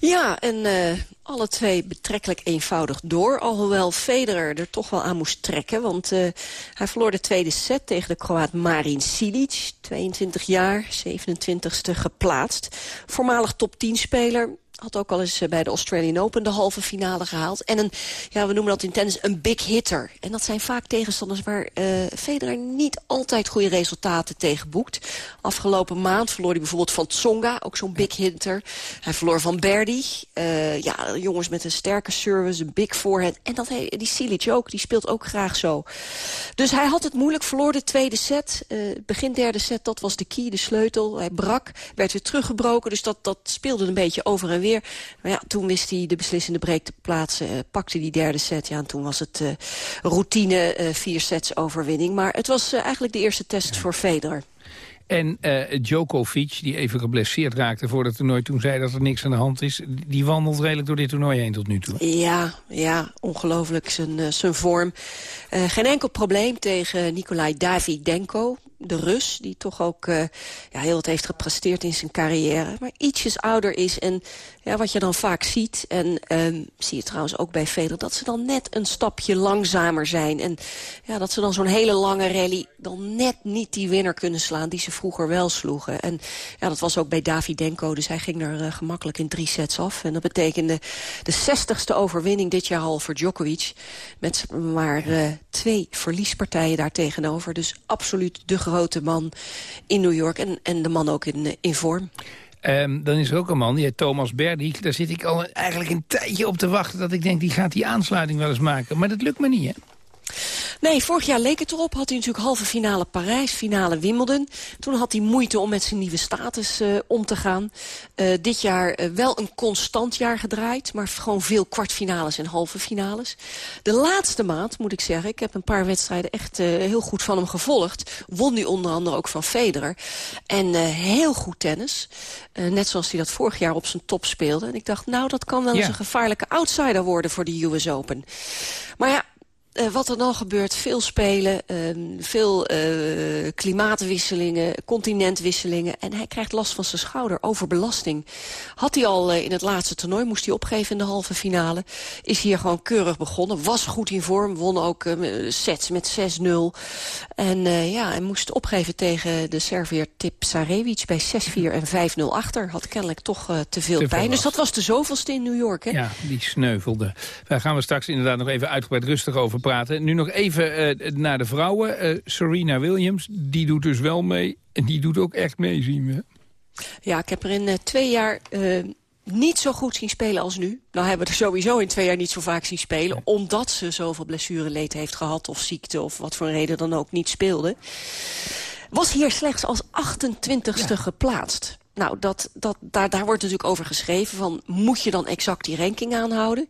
Ja, en uh, alle twee betrekkelijk eenvoudig door. Alhoewel Federer er toch wel aan moest trekken. Want uh, hij verloor de tweede set tegen de Kroaat Marin Silic. 22 jaar, 27ste geplaatst. Voormalig top 10 speler had ook al eens eh, bij de Australian Open de halve finale gehaald. En een, ja, we noemen dat in tennis een big hitter. En dat zijn vaak tegenstanders waar uh, Federer niet altijd goede resultaten tegen boekt. Afgelopen maand verloor hij bijvoorbeeld van Tsonga, ook zo'n big hitter. Hij verloor van Berdy. Uh, ja, jongens met een sterke service, een big forehand. En dat, die Silic ook, die speelt ook graag zo. Dus hij had het moeilijk, verloor de tweede set. Uh, begin derde set, dat was de key, de sleutel. Hij brak, werd weer teruggebroken. Dus dat, dat speelde een beetje over en weer. Maar ja, toen wist hij de beslissende break te plaatsen. Uh, pakte die derde set. Ja, en toen was het uh, routine uh, vier sets overwinning. Maar het was eigenlijk de eerste test voor Federer. En uh, Djokovic, die even geblesseerd raakte voor het toernooi... toen zei dat er niks aan de hand is... die wandelt redelijk door dit toernooi heen tot nu toe. Ja, ja ongelooflijk zijn, uh, zijn vorm. Uh, geen enkel probleem tegen Nikolai Davidenko de Rus, die toch ook ja, heel wat heeft gepresteerd in zijn carrière. Maar ietsjes ouder is en ja, wat je dan vaak ziet... en um, zie je trouwens ook bij velen... dat ze dan net een stapje langzamer zijn. En ja, dat ze dan zo'n hele lange rally... dan net niet die winnaar kunnen slaan die ze vroeger wel sloegen. En ja, dat was ook bij Davidenko. Dus hij ging er uh, gemakkelijk in drie sets af. En dat betekende de zestigste overwinning dit jaar al voor Djokovic. Met maar uh, twee verliespartijen daar tegenover. Dus absoluut de grote man in New York. En, en de man ook in, in vorm. Um, dan is er ook een man, die Thomas Berdy. Daar zit ik al eigenlijk een tijdje op te wachten... dat ik denk, die gaat die aansluiting wel eens maken. Maar dat lukt me niet, hè? Nee, vorig jaar leek het erop. Had hij natuurlijk halve finale Parijs, finale Wimbledon. Toen had hij moeite om met zijn nieuwe status uh, om te gaan. Uh, dit jaar uh, wel een constant jaar gedraaid. Maar gewoon veel kwartfinales en halve finales. De laatste maand, moet ik zeggen. Ik heb een paar wedstrijden echt heel goed van hem gevolgd. Won nu onder andere ook van Federer. En heel goed tennis. net zoals hij dat vorig jaar op zijn top speelde. En ik dacht, nou, dat kan wel eens een gevaarlijke outsider worden voor de US Open. Maar ja, uh, wat er dan gebeurt, veel spelen, uh, veel uh, klimaatwisselingen, continentwisselingen. En hij krijgt last van zijn schouder, overbelasting. Had hij al in het laatste toernooi, moest hij opgeven in de halve finale. Is hier gewoon keurig begonnen, was goed in vorm, won ook sets met 6-0. En ja, hij moest opgeven tegen de Servier Tip Sarevic bij 6-4 en 5-0 achter. Had kennelijk toch te veel te pijn. Dus dat was de zoveelste in New York, hè? Ja, die sneuvelde. Daar gaan we straks inderdaad nog even uitgebreid rustig over praten. Nu nog even uh, naar de vrouwen. Uh, Serena Williams, die doet dus wel mee. En die doet ook echt mee, zien we. Ja, ik heb er in uh, twee jaar niet zo goed zien spelen als nu. Nou hebben we er sowieso in twee jaar niet zo vaak zien spelen... Omdat ze zoveel blessureleed heeft gehad of ziekte... of wat voor reden dan ook niet speelde. Was hier slechts als 28ste ja. geplaatst. Nou, dat, dat, daar, daar wordt natuurlijk over geschreven van... moet je dan exact die ranking aanhouden?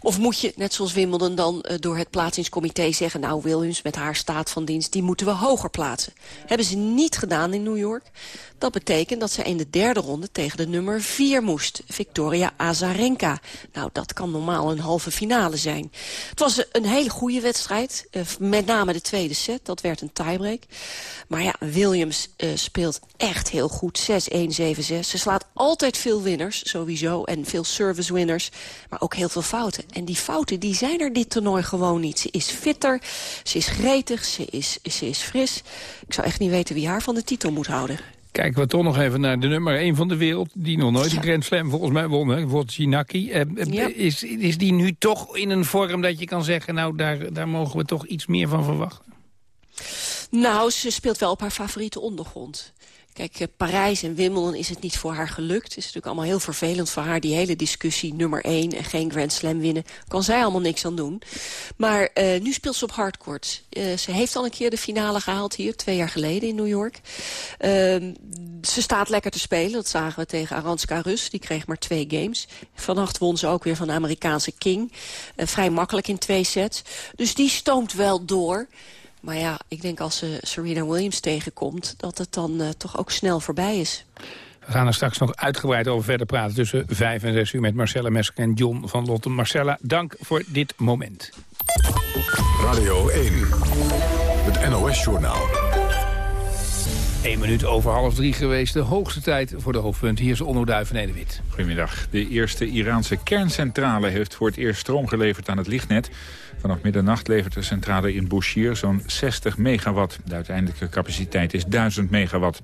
Of moet je, net zoals Wimbledon, dan uh, door het plaatsingscomité zeggen... nou, Williams met haar staat van dienst, die moeten we hoger plaatsen. Hebben ze niet gedaan in New York. Dat betekent dat ze in de derde ronde tegen de nummer 4 moest. Victoria Azarenka. Nou, dat kan normaal een halve finale zijn. Het was een hele goede wedstrijd. Uh, met name de tweede set. Dat werd een tiebreak. Maar ja, Williams uh, speelt echt heel goed. 6-1, 7-6. Ze slaat altijd veel winners, sowieso. En veel service winners. Maar ook heel veel fouten. En die fouten, die zijn er dit toernooi gewoon niet. Ze is fitter. Ze is gretig. Ze is, ze is fris. Ik zou echt niet weten wie haar van de titel moet houden. Kijken we toch nog even naar de nummer 1 van de wereld... die nog nooit een Grand Slam volgens mij won, hè? Wozniacki. Eh, ja. is, is die nu toch in een vorm dat je kan zeggen... nou, daar, daar mogen we toch iets meer van verwachten? Nou, ze speelt wel op haar favoriete ondergrond. Kijk, uh, Parijs en Wimbledon is het niet voor haar gelukt. Het is natuurlijk allemaal heel vervelend voor haar, die hele discussie. Nummer 1 en geen Grand Slam winnen. Kan zij allemaal niks aan doen. Maar uh, nu speelt ze op hardcourt. Uh, ze heeft al een keer de finale gehaald hier, twee jaar geleden in New York. Ehm, ze staat lekker te spelen, dat zagen we tegen Aranska Rus. Die kreeg maar twee games. Vannacht won ze ook weer van de Amerikaanse King. vrij makkelijk in twee sets. Dus die stoomt wel door... Maar ja, ik denk als ze Serena Williams tegenkomt... dat het dan uh, toch ook snel voorbij is. We gaan er straks nog uitgebreid over verder praten... tussen 5 en 6 uur met Marcella Mesker en John van Lotten. Marcella, dank voor dit moment. Radio 1, het NOS-journaal. 1 minuut over half drie geweest. De hoogste tijd voor de hoofdpunt. Hier is Onno Duiven-Nederwit. Goedemiddag. De eerste Iraanse kerncentrale heeft voor het eerst stroom geleverd aan het lichtnet. Vanaf middernacht levert de centrale in Bushehr zo'n 60 megawatt. De uiteindelijke capaciteit is 1000 megawatt.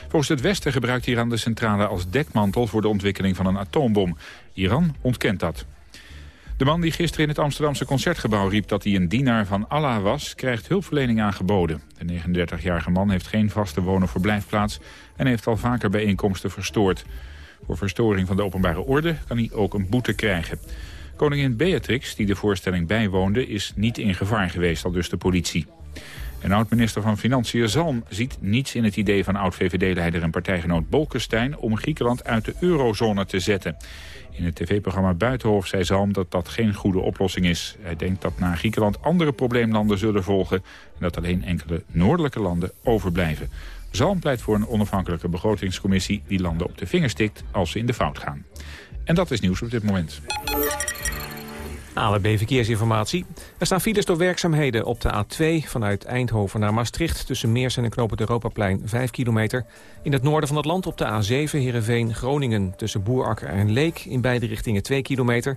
Volgens het Westen gebruikt Iran de centrale als dekmantel voor de ontwikkeling van een atoombom. Iran ontkent dat. De man die gisteren in het Amsterdamse Concertgebouw riep dat hij een dienaar van Allah was, krijgt hulpverlening aangeboden. De 39-jarige man heeft geen vaste of verblijfplaats en heeft al vaker bijeenkomsten verstoord. Voor verstoring van de openbare orde kan hij ook een boete krijgen. Koningin Beatrix, die de voorstelling bijwoonde, is niet in gevaar geweest, al dus de politie. En oud-minister van Financiën Zalm ziet niets in het idee van oud-VVD-leider en partijgenoot Bolkestein om Griekenland uit de eurozone te zetten. In het tv-programma Buitenhof zei Zalm dat dat geen goede oplossing is. Hij denkt dat na Griekenland andere probleemlanden zullen volgen... en dat alleen enkele noordelijke landen overblijven. Zalm pleit voor een onafhankelijke begrotingscommissie... die landen op de vingers stikt als ze in de fout gaan. En dat is nieuws op dit moment. AWB Verkeersinformatie. Er staan files door werkzaamheden op de A2 vanuit Eindhoven naar Maastricht... tussen Meers en de knoop het Europaplein 5 kilometer. In het noorden van het land op de A7 Heerenveen-Groningen... tussen Boerakker en Leek in beide richtingen 2 kilometer.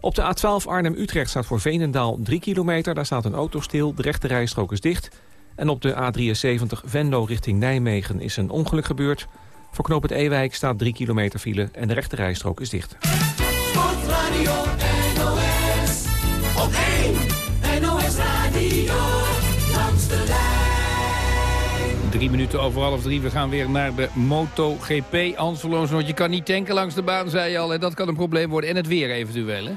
Op de A12 Arnhem-Utrecht staat voor Veenendaal 3 kilometer. Daar staat een auto stil, de rechte rijstrook is dicht. En op de A73 Venlo richting Nijmegen is een ongeluk gebeurd. Voor knoop het Ewijk staat 3 kilometer file en de rechte rijstrook is dicht. Sportradio NOS op 1 NOS Radio langs de lijn. Drie minuten over half drie. We gaan weer naar de MotoGP. Hans Verloos, want je kan niet tanken langs de baan, zei je al. En dat kan een probleem worden. En het weer eventueel, hè?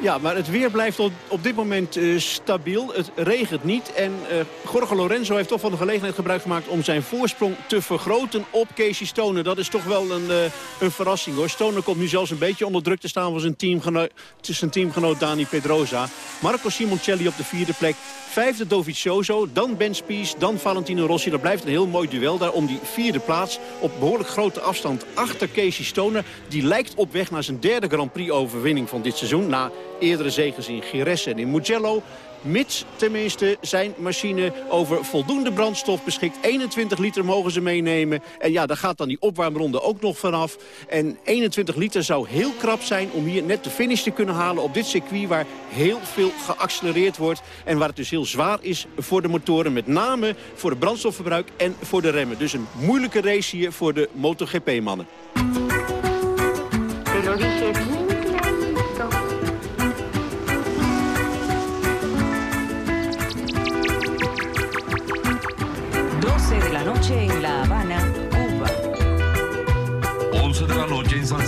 Ja, maar het weer blijft op, dit moment uh, stabiel. Het regent niet. En uh, Jorge Lorenzo heeft toch van de gelegenheid gebruik gemaakt... om zijn voorsprong te vergroten op Casey Stoner. Dat is toch wel een, uh, een verrassing, hoor. Stoner komt nu zelfs een beetje onder druk te staan... van zijn teamgenoot, zijn teamgenoot Dani Pedrosa. Marco Simoncelli op de vierde plek. Vijfde Dovizioso, dan Ben Spies, dan Valentino Rossi. Dat blijft een heel mooi duel daar om die vierde plaats. Op behoorlijk grote afstand achter Casey Stoner. Die lijkt op weg naar zijn derde Grand Prix-overwinning van dit seizoen. Na eerdere zegens in Gires en in Mugello. Mits tenminste zijn machine over voldoende brandstof beschikt. 21 liter mogen ze meenemen. En ja, daar gaat dan die opwarmronde ook nog vanaf. En 21 liter zou heel krap zijn om hier net de finish te kunnen halen... op dit circuit waar heel veel geaccelereerd wordt. En waar het dus heel zwaar is voor de motoren. Met name voor het brandstofverbruik en voor de remmen. Dus een moeilijke race hier voor de MotoGP-mannen.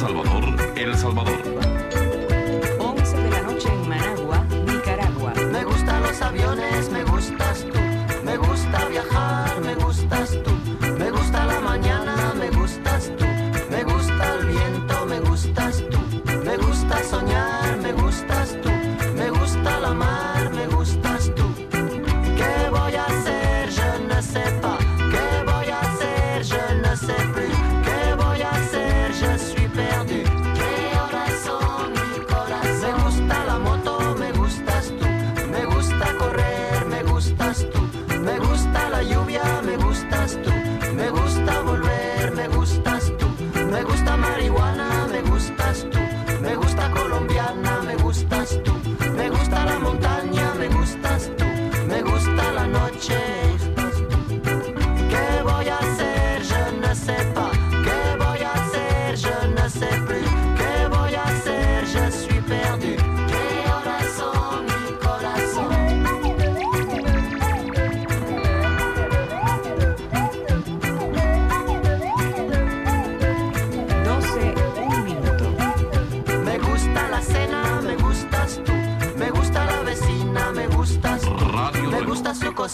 Salvador, El Salvador. 11 de la noche en Managua, Nicaragua. Me gustan los aviones, me gustas tú. Me gusta viajar,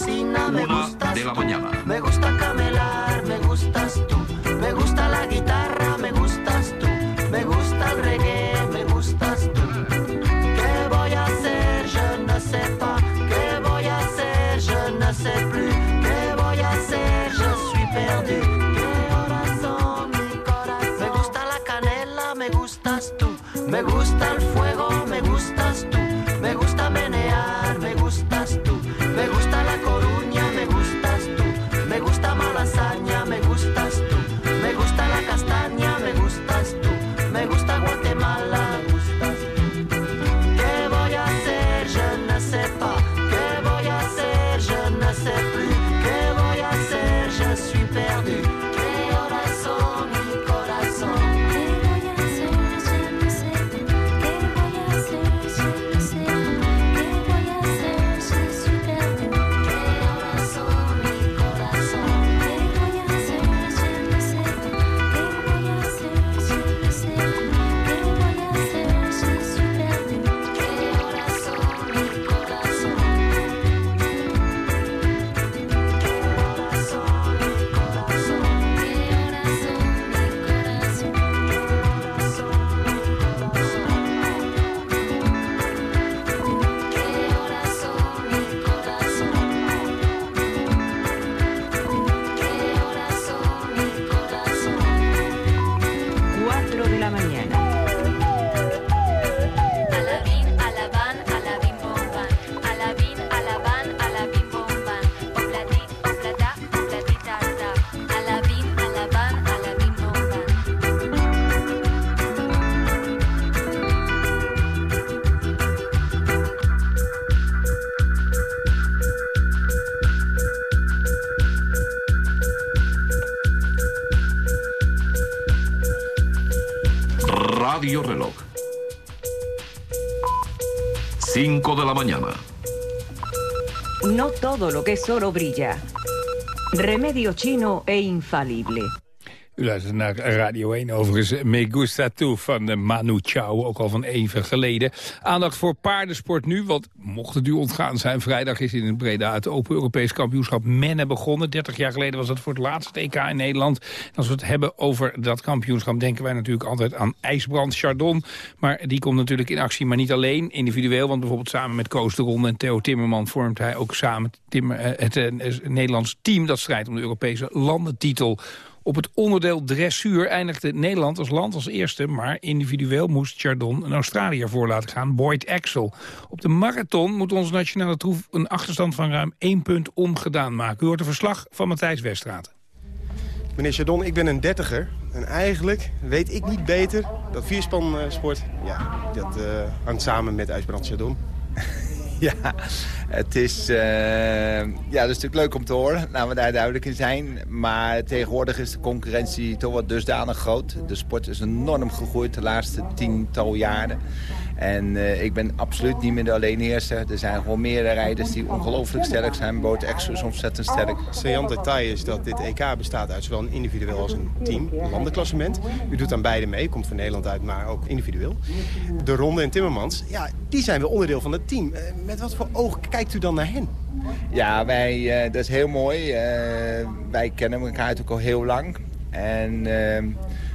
me gusta de la mañana. Que es oro brilla. Remedio chino e infalible. U luistert naar Radio 1 overigens. Me Gusta Tu van de Manu Chao, ook al van even geleden. Aandacht voor paardensport nu, want mocht het u ontgaan zijn... vrijdag is in het Breda het Open Europees Kampioenschap Mennen begonnen. 30 jaar geleden was dat voor het laatste EK in Nederland. En als we het hebben over dat kampioenschap... denken wij natuurlijk altijd aan IJsbrand Chardon. Maar die komt natuurlijk in actie, maar niet alleen individueel. Want bijvoorbeeld samen met Koos de Ronde en Theo Timmerman... vormt hij ook samen Timmer, eh, het, eh, het Nederlands team... dat strijdt om de Europese landentitel... Op het onderdeel dressuur eindigde Nederland als land als eerste... maar individueel moest Chardon een Australiër voor laten gaan, Boyd Axel. Op de marathon moet onze nationale troef een achterstand van ruim één punt omgedaan maken. U hoort een verslag van Matthijs Westraat. Meneer Chardon, ik ben een dertiger. En eigenlijk weet ik niet beter dat vierspansport... ja, dat eh, hangt samen met IJsbrand Chardon. Ja, het is, eh, ja, dat is natuurlijk leuk om te horen. Laten we daar duidelijk in zijn. Maar tegenwoordig is de concurrentie toch wat dusdanig groot. De sport is enorm gegroeid de laatste tiental jaren. En eh, ik ben absoluut niet meer de alleenheerser. Er zijn gewoon meerdere rijders die ongelooflijk sterk zijn. Boot Exo is ontzettend sterk. Saillant detail is dat dit EK bestaat uit zowel een individueel als een team, een landenklassement. U doet aan beide mee, komt van Nederland uit, maar ook individueel. De Ronde en Timmermans, ja, die zijn wel onderdeel van het team. Eh, Met wat voor oog kijkt u dan naar hen? Ja, wij, eh, dat is heel mooi. Wij kennen elkaar natuurlijk al heel lang. En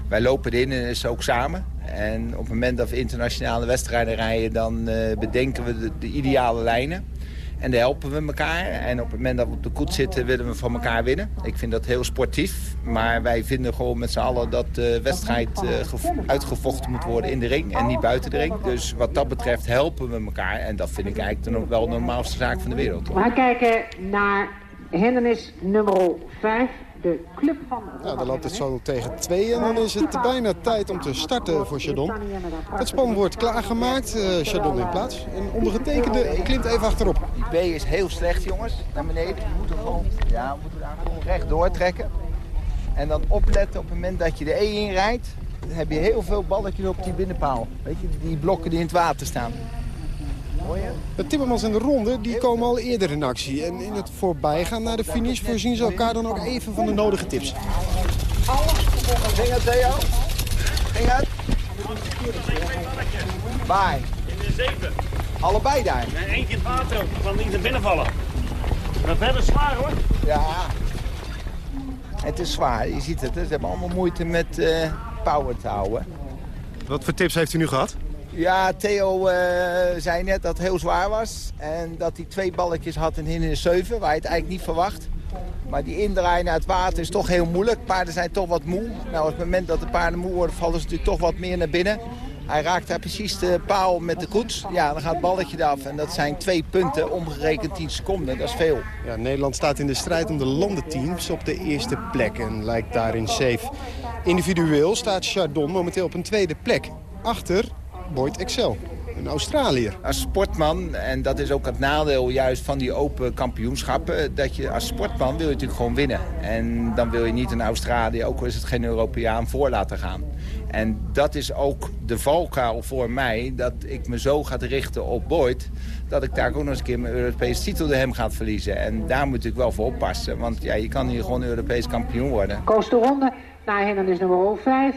wij lopen erin en is ook samen. En op het moment dat we internationale wedstrijden rijden... dan eh, bedenken we de, de ideale lijnen. En dan helpen we elkaar. En op het moment dat we op de koets zitten, willen we van elkaar winnen. Ik vind dat heel sportief. Maar wij vinden gewoon met z'n allen dat de wedstrijd eh, gevo- uitgevochten moet worden in de ring. En niet buiten de ring. Dus wat dat betreft helpen we elkaar. En dat vind ik eigenlijk ook wel de normaalste zaak van de wereld. We gaan kijken naar hindernis nummer 5, de club van... Ja, dan loopt het zo tegen twee en dan is het bijna tijd om te starten voor Chardon. Het span wordt klaargemaakt, eh Chardon in plaats. En ondergetekende klimt even achterop. Die B is heel slecht, jongens. Naar beneden. We moeten gewoon, ja, we moeten daar gewoon recht doortrekken. En dan opletten op het moment dat je de E inrijdt. Dan heb je heel veel balletjes op die binnenpaal. Weet je, die blokken die in het water staan. De Timmermans en de Ronde die komen al eerder in actie. En in het voorbijgaan naar de finish voorzien ze elkaar dan ook even van de nodige tips. Ging het, Theo? Ging het? Waar? In de zeven. Allebei daar? En eentje in het water, van niet naar binnen vallen. Dat verder zwaar hoor. Ja, het is zwaar. Je ziet het, ze hebben allemaal moeite met eh, power te houden. Wat voor tips heeft u nu gehad? Ja, Theo eh, zei net dat het heel zwaar was. En dat hij twee balletjes had in hindernis 7, waar je het eigenlijk niet verwacht. Maar die indraaien naar het water is toch heel moeilijk. Paarden zijn toch wat moe. Nou, op het moment dat de paarden moe worden, vallen ze natuurlijk toch wat meer naar binnen. Hij raakt daar precies de paal met de koets. Ja, dan gaat het balletje eraf. En dat zijn twee punten, omgerekend 10 seconden. Dat is veel. Ja, Nederland staat in de strijd om de landenteams op de eerste plek en lijkt daarin safe. Individueel staat Chardon momenteel op een tweede plek. Achter Boyd Excel, een Australiër. Als sportman, en dat is ook het nadeel juist van die open kampioenschappen... dat je als sportman wil je natuurlijk gewoon winnen. En dan wil je niet een Australië, ook al is het geen Europeaan, voor laten gaan. En dat is ook de valkuil voor mij, dat ik me zo ga richten op Boyd... dat ik daar ook nog eens een keer mijn Europese titel door hem ga verliezen. En daar moet ik wel voor oppassen, want ja, je kan hier gewoon Europees kampioen worden. Koos de ronde naar hindernis nummer 5.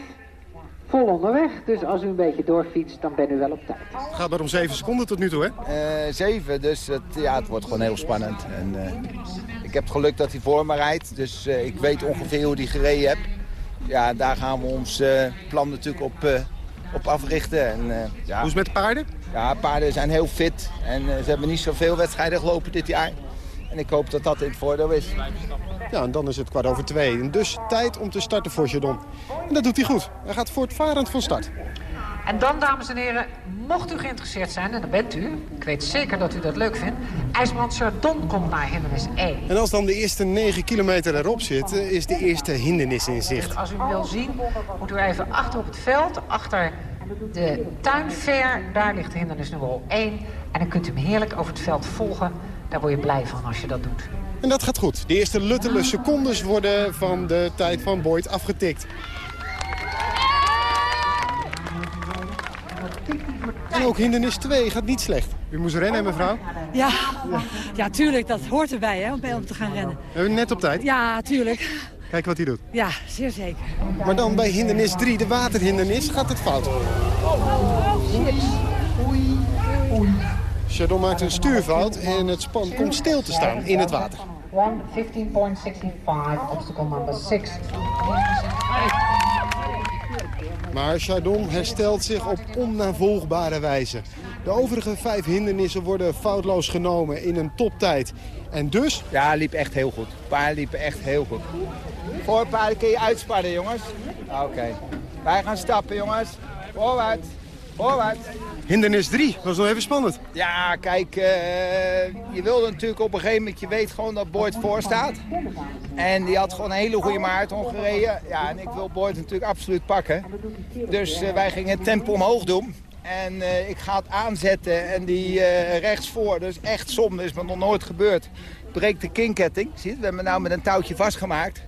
Vol onderweg, dus als u een beetje doorfietst, dan bent u wel op tijd. Gaat maar om 7 seconden tot nu toe, hè? Eh, zeven, dus het, ja, het wordt gewoon heel spannend. En, eh, ik heb het geluk dat hij voor me rijdt, dus eh, ik weet ongeveer hoe hij gereden heeft. Ja, daar gaan we ons eh, plan natuurlijk op, eh, op africhten. En, eh, ja. Hoe is het met de paarden? Ja, paarden zijn heel fit en ze hebben niet zoveel wedstrijden gelopen dit jaar. En ik hoop dat dat in het voordeel is. Ja, en dan is het kwart over twee. En dus tijd om te starten voor Chardon. En dat doet hij goed. Hij gaat voortvarend van start. En dan, dames en heren, mocht u geïnteresseerd zijn, en dat bent u, ik weet zeker dat u dat leuk vindt, IJsbrand Chardon komt naar hindernis 1. En als dan de eerste 9 kilometer erop zit, eh, is de eerste hindernis in zicht. Als u wil zien, moet u even achter op het veld, achter de tuinfair, daar ligt hindernis nummer 1. En dan kunt u hem heerlijk over het veld volgen. Daar word je blij van als je dat doet. En dat gaat goed. De eerste luttele secondes worden van de tijd van Boyd afgetikt. En ook hindernis 2 gaat niet slecht. U moest rennen, mevrouw? Ja, ja, tuurlijk, dat hoort erbij hè, om bij om te gaan rennen. Hebben we net op tijd? Ja, tuurlijk. Kijk wat hij doet. Ja, zeer zeker. Maar dan bij hindernis 3, de waterhindernis, gaat het fout. Chardon maakt een stuurfout en het span komt stil te staan in het water. 115.65, obstacle number 6. Maar Chardon herstelt zich op onnavolgbare wijze. De overige vijf hindernissen worden foutloos genomen in een toptijd. En dus... Ja, liep echt heel goed. Paarden liepen echt heel goed. Voorpaarden kun je uitspannen, jongens. Oké. Wij gaan stappen, jongens. Voorwaarts. Voorwaarts. Hindernis 3 was nog even spannend. Ja, kijk, eh, je wilde natuurlijk op een gegeven moment, je weet gewoon dat Boyd voor staat. En die had gewoon een hele goede marathon gereden. Ja, en ik wil Boyd natuurlijk absoluut pakken. Dus eh, wij gingen het tempo omhoog doen. En eh, ik ga het aanzetten en die eh, rechtsvoor, dus echt zonde, is me nog nooit gebeurd. Breekt de kinketting, zie je, we hebben hem nou met een touwtje vastgemaakt.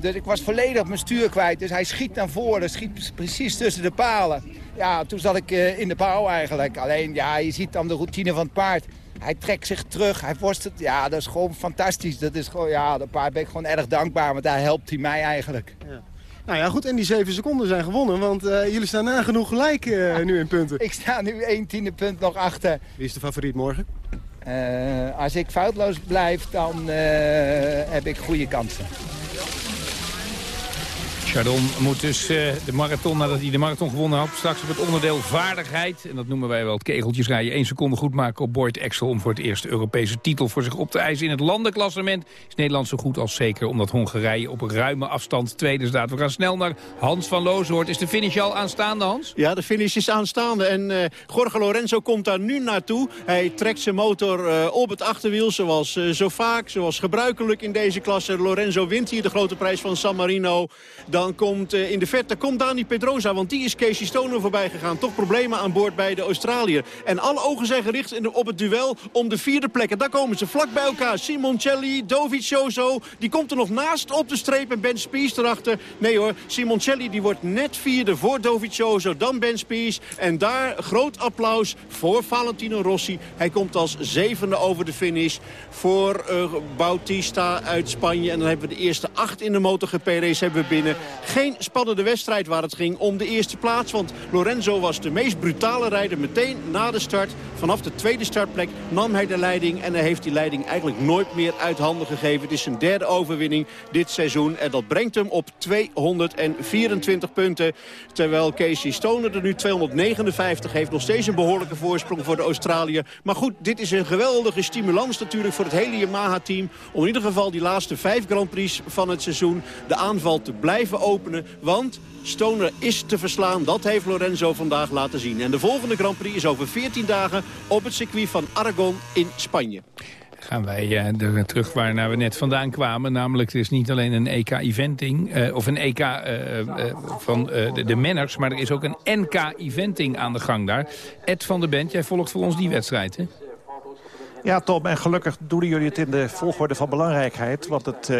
Dus ik was volledig mijn stuur kwijt. Dus hij schiet naar voren, schiet precies tussen de palen. Ja, toen zat ik eh, in de pauw eigenlijk. Alleen, ja, je ziet dan de routine van het paard. Hij trekt zich terug, hij worstelt. Ja, dat is gewoon fantastisch. Dat is gewoon, ja, dat paard ben ik gewoon erg dankbaar, want daar helpt hij mij eigenlijk. Nou ja, goed, en die 7 seconden zijn gewonnen, want eh, jullie staan nagenoeg gelijk eh, nu in punten. Ik sta nu 1 tiende punt nog achter. Wie is de favoriet morgen? Als ik foutloos blijf, dan heb ik goede kansen. Chardon moet dus eh, de marathon, nadat hij de marathon gewonnen had... straks op het onderdeel vaardigheid, en dat noemen wij wel het kegeltjes rijden... één seconde goed maken op Boyd Excel om voor het eerste Europese titel voor zich op te eisen. In het landenklassement is Nederland zo goed als zeker... omdat Hongarije op een ruime afstand tweede staat. We gaan snel naar Hans van Looshoort. Is de finish al aanstaande, Hans? Ja, de finish is aanstaande en eh Jorge Lorenzo komt daar nu naartoe. Hij trekt zijn motor eh, op het achterwiel zoals zo vaak, zoals gebruikelijk in deze klasse. Lorenzo wint hier de grote prijs van San Marino. Komt eh, in de verte komt Dani Pedrosa, want die is Casey Stoner voorbij gegaan. Toch problemen aan boord bij de Australiër. En alle ogen zijn gericht op het duel om de vierde plek. En daar komen ze vlak bij elkaar. Simoncelli, Dovizioso, die komt er nog naast op de streep. En Ben Spies erachter. Nee hoor, Simoncelli die wordt net vierde voor Dovizioso, dan Ben Spies. En daar groot applaus voor Valentino Rossi. Hij komt als zevende over de finish voor eh, Bautista uit Spanje. En dan hebben we de eerste acht in de MotoGP-race hebben we binnen. Geen spannende wedstrijd waar het ging om de eerste plaats. Want Lorenzo was de meest brutale rijder meteen na de start. Vanaf de tweede startplek nam hij de leiding. En hij heeft die leiding eigenlijk nooit meer uit handen gegeven. Het is zijn derde overwinning dit seizoen. En dat brengt hem op 224 punten. Terwijl Casey Stoner er nu 259 heeft. Nog steeds een behoorlijke voorsprong voor de Australiër. Maar goed, dit is een geweldige stimulans natuurlijk voor het hele Yamaha-team. Om in ieder geval die laatste vijf Grand Prix van het seizoen de aanval te blijven openen. Want Stoner is te verslaan. Dat heeft Lorenzo vandaag laten zien. En de volgende Grand Prix is over 14 dagen op het circuit van Aragon in Spanje gaan wij er terug waar we net vandaan kwamen. Namelijk, het is niet alleen een EK-eventing, uh, of een EK uh, van de, de manners... maar er is ook een NK-eventing aan de gang daar. Ed van der Bent, jij volgt voor ons die wedstrijd, hè? Ja, Tom, en gelukkig doen jullie het in de volgorde van belangrijkheid. Want het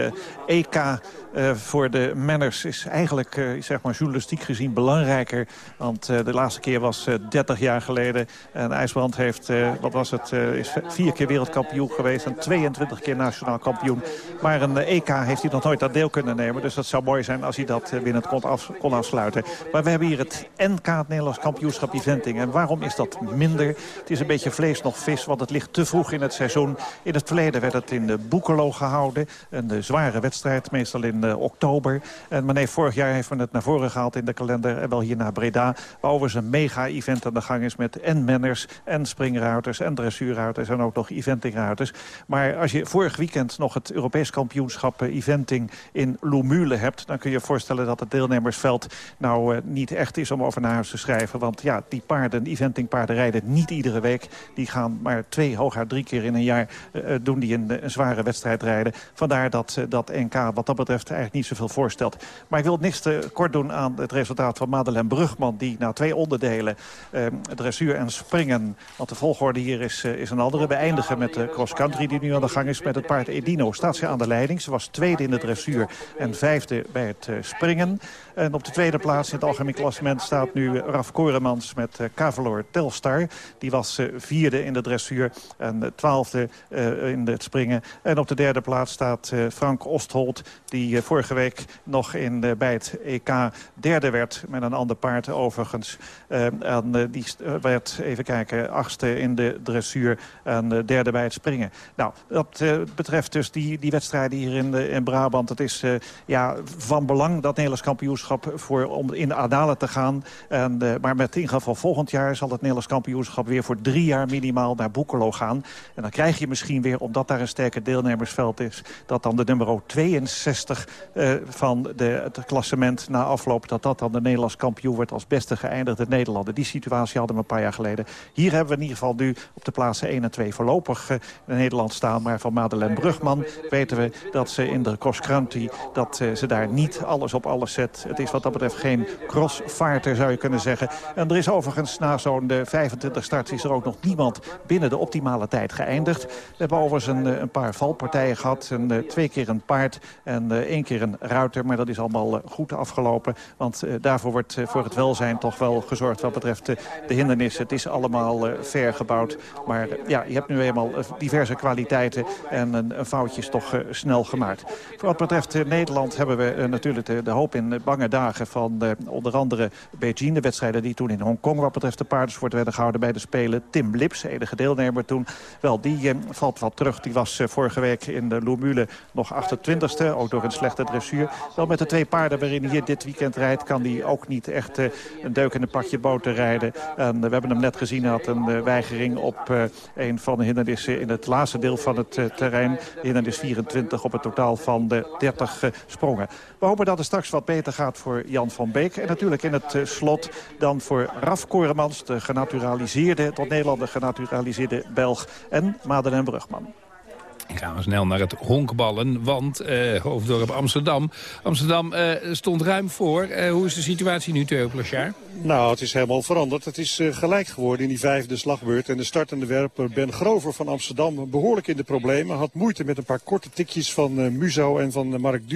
EK uh, voor de manners is eigenlijk uh, zeg maar journalistiek gezien belangrijker. Want de laatste keer was 30 jaar geleden. En IJsbrand heeft, wat was het, is vier keer wereldkampioen geweest. En 22 keer nationaal kampioen. Maar een EK heeft hij nog nooit aan deel kunnen nemen. Dus dat zou mooi zijn als hij dat winnend kon, af, kon afsluiten. Maar we hebben hier het NK, het Nederlands kampioenschap eventing. En waarom is dat minder? Het is een beetje vlees nog vis, want het ligt te vroeg in het seizoen. In het verleden werd het in de Boekelo gehouden. Een zware wedstrijd, meestal in uh, oktober. En meneer, vorig jaar heeft men het naar voren gehaald in de kalender. En wel hier naar Breda. Waar overigens een mega-event aan de gang is met en manners en springruiters en dressuurruiters en ook nog eventingruiters. Maar als je vorig weekend nog het Europees kampioenschap uh, eventing in Loumule hebt... dan kun je je voorstellen dat het deelnemersveld nou uh, niet echt is om over naar huis te schrijven. Want ja, die paarden, eventingpaarden rijden niet iedere week. Die gaan maar twee, hooguit drie keer in een jaar uh, doen die een, een, zware wedstrijd rijden. Vandaar dat dat NK wat dat betreft eigenlijk niet zoveel voorstelt. Maar ik wil niks te kort doen aan het resultaat van Madeleine Brugman... die na twee onderdelen, eh, dressuur en springen... want de volgorde hier is, is een andere. We eindigen met de cross-country die nu aan de gang is met het paard Edino. Staat ze aan de leiding. Ze was tweede in de dressuur en vijfde bij het springen. En op de tweede plaats in het algemeen klassement staat nu Raf Koremans met Cavalor Telstar. Die was vierde in de dressuur en twaalfde in het springen. En op de derde plaats staat Frank Ostholt, die vorige week nog in, bij het EK derde werd met een ander paard overigens. en die werd, even kijken, achtste in de dressuur en derde bij het springen. Nou, dat betreft dus die, die wedstrijden hier in, in Brabant. Het is ja, van belang dat Nederlands kampioenschap voor, om in de Adalen te gaan. En, maar met ingang van volgend jaar zal het Nederlands kampioenschap weer voor drie jaar minimaal naar Boekelo gaan. En dan krijg je misschien weer, omdat daar een sterke deelnemersveld is, dat dan de nummer 62 uh, van de, het klassement na afloop, dat dat dan de Nederlands kampioen wordt als beste geëindigde Nederlander. Die situatie hadden we een paar jaar geleden. Hier hebben we in ieder geval nu op de plaatsen 1 en 2 voorlopig in Nederland staan. Maar van Madeleine Brugman weten we dat ze in de cross country, dat ze daar niet alles op alles zet. Het is wat dat betreft geen crossvaarter, zou je kunnen zeggen. En er is overigens na zo'n 25 starts is er ook nog niemand binnen de optimale tijd geëindigd. We hebben overigens een, een paar valpartijen gehad. Een, twee keer een paard en één keer een ruiter. Maar dat is allemaal goed afgelopen. Want daarvoor wordt voor het welzijn toch wel gezorgd wat betreft de hindernissen. Het is allemaal ver gebouwd. Maar ja, je hebt nu eenmaal diverse kwaliteiten. En een, een foutje is toch snel gemaakt. Voor wat betreft Nederland hebben we natuurlijk de, de hoop in bange dagen van onder andere Beijing. De wedstrijden die toen in Hongkong wat betreft de paardensport werden gehouden bij de Spelen. Tim Lips, enige deelnemer toen. Wel, die uh, valt wat terug. Die was uh, vorige week in de Loermule nog 28ste. Ook door een slechte dressuur. Wel met de twee paarden waarin hij hier dit weekend rijdt... kan hij ook niet echt een deuk in een pakje boter rijden. En we hebben hem net gezien. Hij had een weigering op een van de hindernissen... in het laatste deel van het terrein. Hindernis 24 op het totaal van de 30 sprongen. We hopen dat het straks wat beter gaat voor Jan van Beek. En natuurlijk in het slot dan voor Raf Koremans, de genaturaliseerde, tot Nederlander genaturaliseerde Belg. En Madeleine Brugman. Gaan we snel naar het honkballen, want uh, Hoofddorp Amsterdam. Amsterdam uh, stond ruim voor. Uh, hoe is de situatie nu, Theo Plachard? Nou, het is helemaal veranderd. Het is gelijk geworden in die vijfde slagbeurt. En de startende werper Ben Grover van Amsterdam behoorlijk in de problemen. Had moeite met een paar korte tikjes van Muzo en van Mark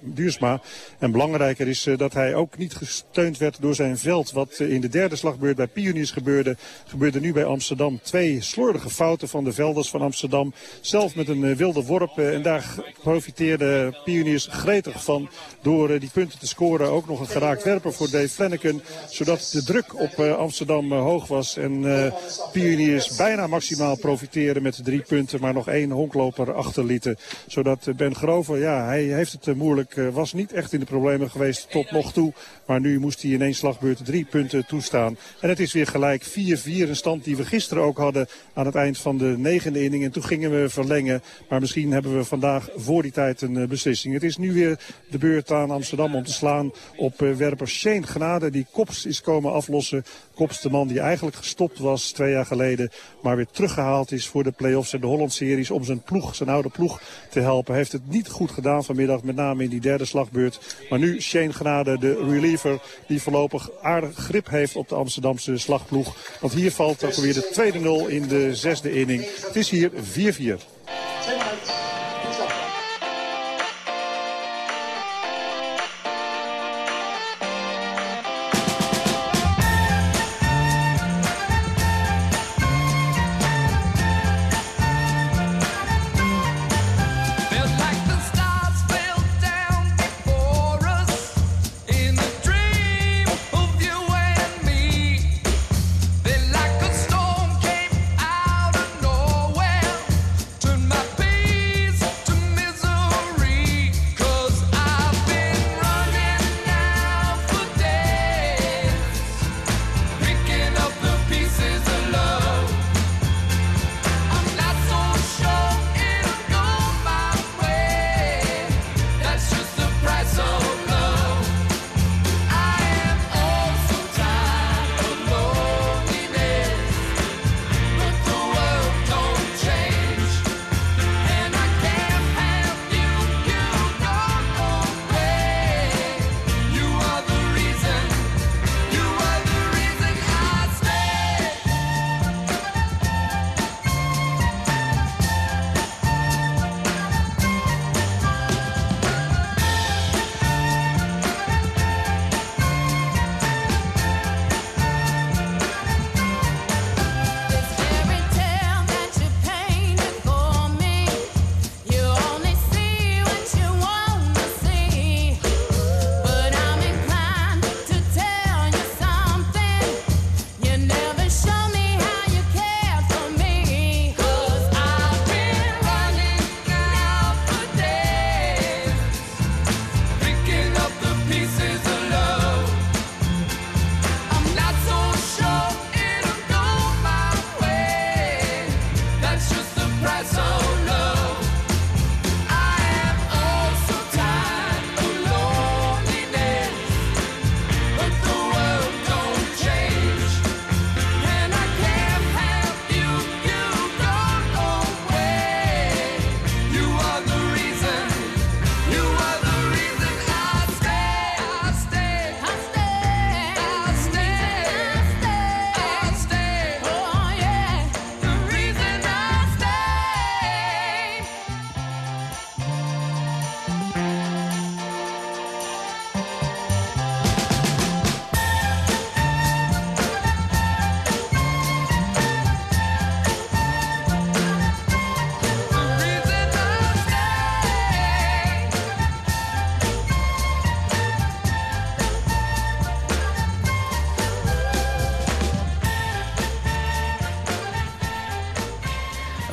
Duursma. En belangrijker is dat hij ook niet gesteund werd door zijn veld. Wat in de derde slagbeurt bij Pioniers gebeurde, gebeurde nu bij Amsterdam. Twee slordige fouten van de velders van Amsterdam. Zelf met een een eh, wilde worp. en daar profiteerde Pioniers gretig van door eh, die punten te scoren. Ook nog een geraakt werper voor Dave Flanagan. Zodat de druk op eh, Amsterdam hoog was. En Pioniers bijna maximaal profiteren met de drie punten. Maar nog één honkloper achterlieten. Zodat Ben Grover, ja, hij heeft het moeilijk. was niet echt in de problemen geweest tot nog toe. Maar nu moest hij in één slagbeurt drie punten toestaan. En het is weer gelijk 4-4. Een stand die we gisteren ook hadden aan het eind van de negende inning. En toen gingen we verlengen. Maar misschien hebben we vandaag voor die tijd een eh, beslissing. Het is nu weer de beurt aan Amsterdam om te slaan op eh, werper Shane Gnade. Die Kops is komen aflossen. Kops de man die eigenlijk gestopt was twee jaar geleden. Maar weer teruggehaald is voor de play-offs en de Holland-series. Om zijn ploeg, zijn oude ploeg te helpen. Heeft het niet goed gedaan vanmiddag. Met name in die derde slagbeurt. Maar nu Shane Gnade, de reliever. Die voorlopig aardig grip heeft op de Amsterdamse slagploeg. Want hier valt ook weer de tweede nul in de zesde inning. Het is hier 4-4. Tonight.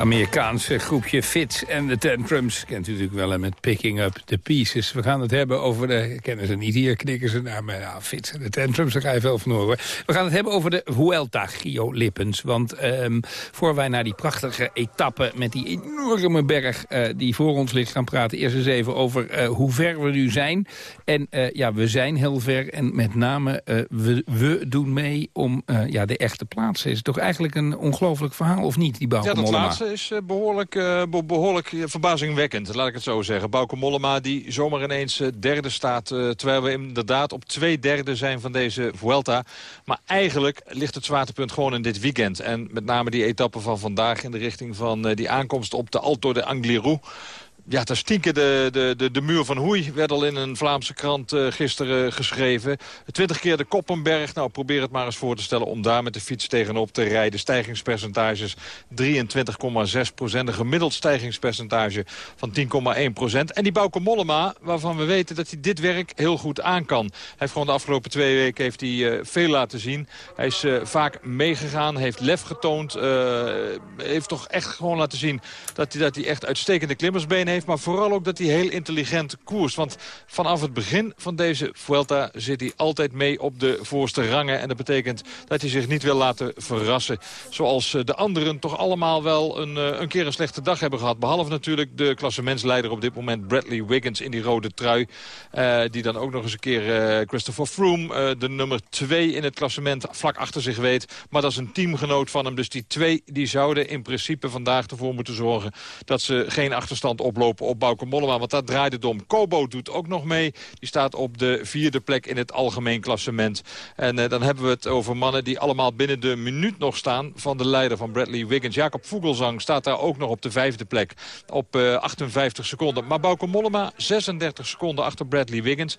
Amerikaanse groepje Fits en de Tantrums. Kent u natuurlijk wel met Picking Up the Pieces. We gaan het hebben over de... Kennen ze niet hier, knikken ze naar me. Nou, Fits en de Tantrums, daar ga je veel van horen. We gaan het hebben over de Vuelta, Gio Lippens. Want ehm, voor wij naar die prachtige etappe met die enorme berg... eh, die voor ons ligt gaan praten, eerst eens even over eh, hoe ver we nu zijn. En eh, ja, we zijn heel ver. En met name, we, we doen mee om ja, de echte plaatsen. Is toch eigenlijk een ongelooflijk verhaal, of niet, die Bauke Ja, dat laatste is eh, behoorlijk, eh, be- behoorlijk eh, verbazingwekkend, laat ik het zo zeggen. Bauke Mollema die zomaar ineens derde staat... terwijl we inderdaad op twee derde zijn van deze Vuelta. Maar eigenlijk ligt het zwaartepunt gewoon in dit weekend. En met name die etappe van vandaag in de richting van die aankomst op de Alto de Angliru. Ja, daar stinken de, de, de, de muur van Hoei, werd al in een Vlaamse krant uh, gisteren geschreven. 20 keer de Koppenberg. Nou, probeer het maar eens voor te stellen om daar met de fiets tegenop te rijden. Stijgingspercentages 23,6 procent. Een gemiddeld stijgingspercentage van 10,1 procent. En die Bauke Mollema, waarvan we weten dat hij dit werk heel goed aan kan. Hij heeft gewoon de afgelopen twee weken heeft hij, uh, veel laten zien. Hij is vaak meegegaan, heeft lef getoond. heeft toch echt gewoon laten zien dat hij, dat hij echt uitstekende klimmersbenen heeft maar vooral ook dat hij heel intelligent koerst. Want vanaf het begin van deze Vuelta zit hij altijd mee op de voorste rangen. En dat betekent dat hij zich niet wil laten verrassen. Zoals eh, de anderen toch allemaal wel een, eh, een keer een slechte dag hebben gehad. Behalve natuurlijk de klassementsleider op dit moment Bradley Wiggins in die rode trui. Uh, die dan ook nog eens een keer Christopher Froome, de nummer 2 in het klassement, vlak achter zich weet. Maar dat is een teamgenoot van hem. Dus die twee die zouden in principe vandaag ervoor moeten zorgen dat ze geen achterstand oplopen op Bauke Mollema. Want dat draaide het om. Kobo doet ook nog mee. Die staat op de vierde plek in het algemeen klassement. En uh, dan hebben we het over mannen die allemaal binnen de minuut nog staan... van de leider van Bradley Wiggins. Jacob Vogelsang staat daar ook nog op de vijfde plek. Op uh, 58 seconden. Maar Bauke Mollema 36 seconden achter Bradley Wiggins.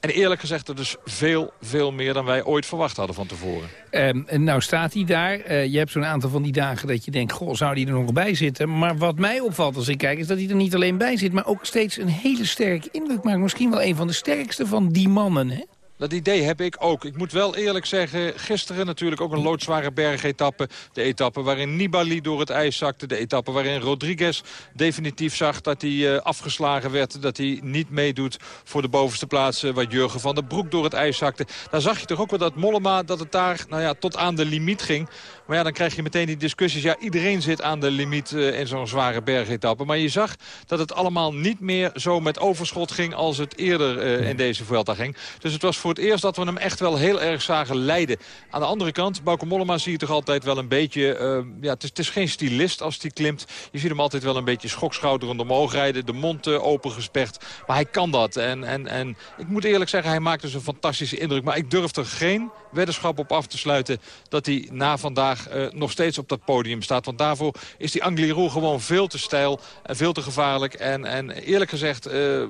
En eerlijk gezegd, dat is veel, veel meer dan wij ooit verwacht hadden van tevoren. Um, nou staat hij daar. Uh, je hebt zo'n aantal van die dagen dat je denkt... goh, zou hij er nog bij zitten? Maar wat mij opvalt als ik kijk... is dat hij er niet alleen bij zit... maar ook steeds een hele sterke indruk maakt. Misschien wel een van de sterkste van die mannen, hè? Dat idee heb ik ook. Ik moet wel eerlijk zeggen, gisteren natuurlijk ook een loodzware bergetappe. De etappe waarin Nibali door het ijs zakte. De etappe waarin Rodriguez definitief zag dat hij uh, afgeslagen werd. Dat hij niet meedoet voor de bovenste plaatsen. Waar Jurgen van der Broek door het ijs zakte. Daar zag je toch ook wel dat Mollema, dat het daar nou ja, tot aan de limiet ging. Maar ja, dan krijg je meteen die discussies. Ja, iedereen zit aan de limiet uh, in zo'n zware bergetappe. Maar je zag dat het allemaal niet meer zo met overschot ging... als het eerder uh, in deze Vuelta ging. Dus het was voor het eerst dat we hem echt wel heel erg zagen leiden. Aan de andere kant, Bauke Mollema zie je toch altijd wel een beetje... Uh, ja, het is, het is, geen stylist als hij klimt. Je ziet hem altijd wel een beetje schokschouderend omhoog rijden. De mond uh, opengesperd. Maar hij kan dat. En, en, en ik moet eerlijk zeggen, hij maakt dus een fantastische indruk. Maar ik durf er geen weddenschap op af te sluiten... dat hij na vandaag uh, nog steeds op dat podium staat. Want daarvoor is die Angliru gewoon veel te stijl en veel te gevaarlijk. En, en eerlijk gezegd uh,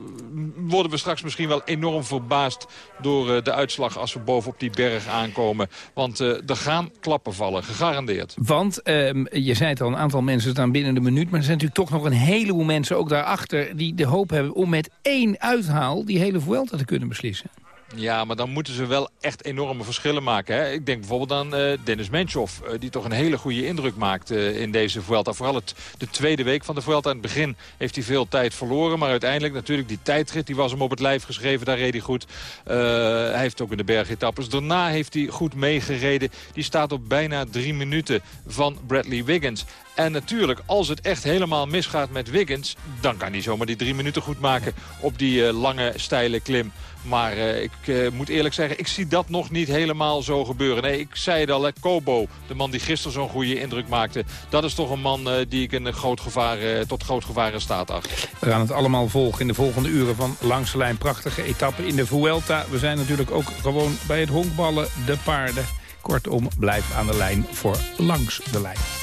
worden we straks misschien wel enorm verbaasd... door uh, de uitslag als we bovenop die berg aankomen. Want er gaan klappen vallen, gegarandeerd. Want ehm, je zei het al, een aantal mensen staan binnen de minuut... maar er zijn natuurlijk toch nog een heleboel mensen ook daarachter... die de hoop hebben om met één uithaal die hele Vuelta te kunnen beslissen. Ja, maar dan moeten ze wel echt enorme verschillen maken. Hè? Ik denk bijvoorbeeld aan uh, Dennis Menchoff, uh, die toch een hele goede indruk maakt uh, in deze Vuelta. Vooral het, de tweede week van de Vuelta. In het begin heeft hij veel tijd verloren. Maar uiteindelijk natuurlijk die tijdrit, die was hem op het lijf geschreven. Daar reed hij goed. hij heeft ook in de bergetappes. Daarna heeft hij goed meegereden. Die staat op bijna drie minuten van Bradley Wiggins. En natuurlijk, als het echt helemaal misgaat met Wiggins... dan kan hij zomaar die drie minuten goed maken op die uh, lange, steile klim. Maar uh, ik uh, moet eerlijk zeggen, ik zie dat nog niet helemaal zo gebeuren. Nee, ik zei het al, hè, Kobo, de man die gisteren zo'n goede indruk maakte... dat is toch een man die ik een groot gevaar, tot groot gevaar in staat achter. We gaan het allemaal volgen in de volgende uren van Langs de Lijn. Prachtige etappe in de Vuelta. We zijn natuurlijk ook gewoon bij het honkballen, de paarden. Kortom, blijf aan de lijn voor Langs de Lijn.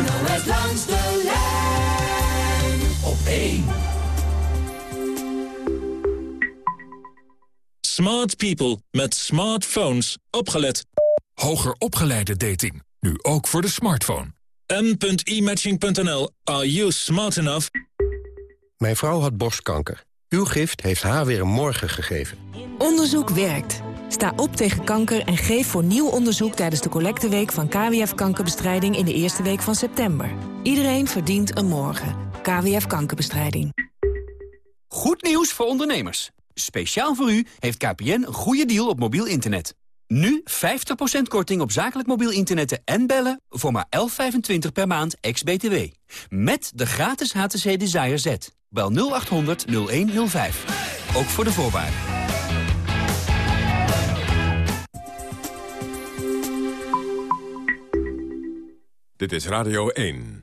NOS langs de lijn op 1. Smart people met smartphones. Opgelet. Hoger opgeleide dating. Nu ook voor de smartphone. m.imatching.nl. Are you smart enough? Mijn vrouw had borstkanker. Uw gift heeft haar weer een morgen gegeven. Onderzoek werkt. Sta op tegen kanker en geef voor nieuw onderzoek tijdens de collecteweek van KWF Kankerbestrijding in de eerste week van september. Iedereen verdient een morgen. KWF Kankerbestrijding. Goed nieuws voor ondernemers. Speciaal voor u heeft KPN een goede deal op mobiel internet. Nu 50% korting op zakelijk mobiel internet en bellen voor maar 11,25 per maand ex-BTW. Met de gratis HTC Desire Z. Bel 0800 0105. Ook voor de voorwaarden. Dit is Radio 1.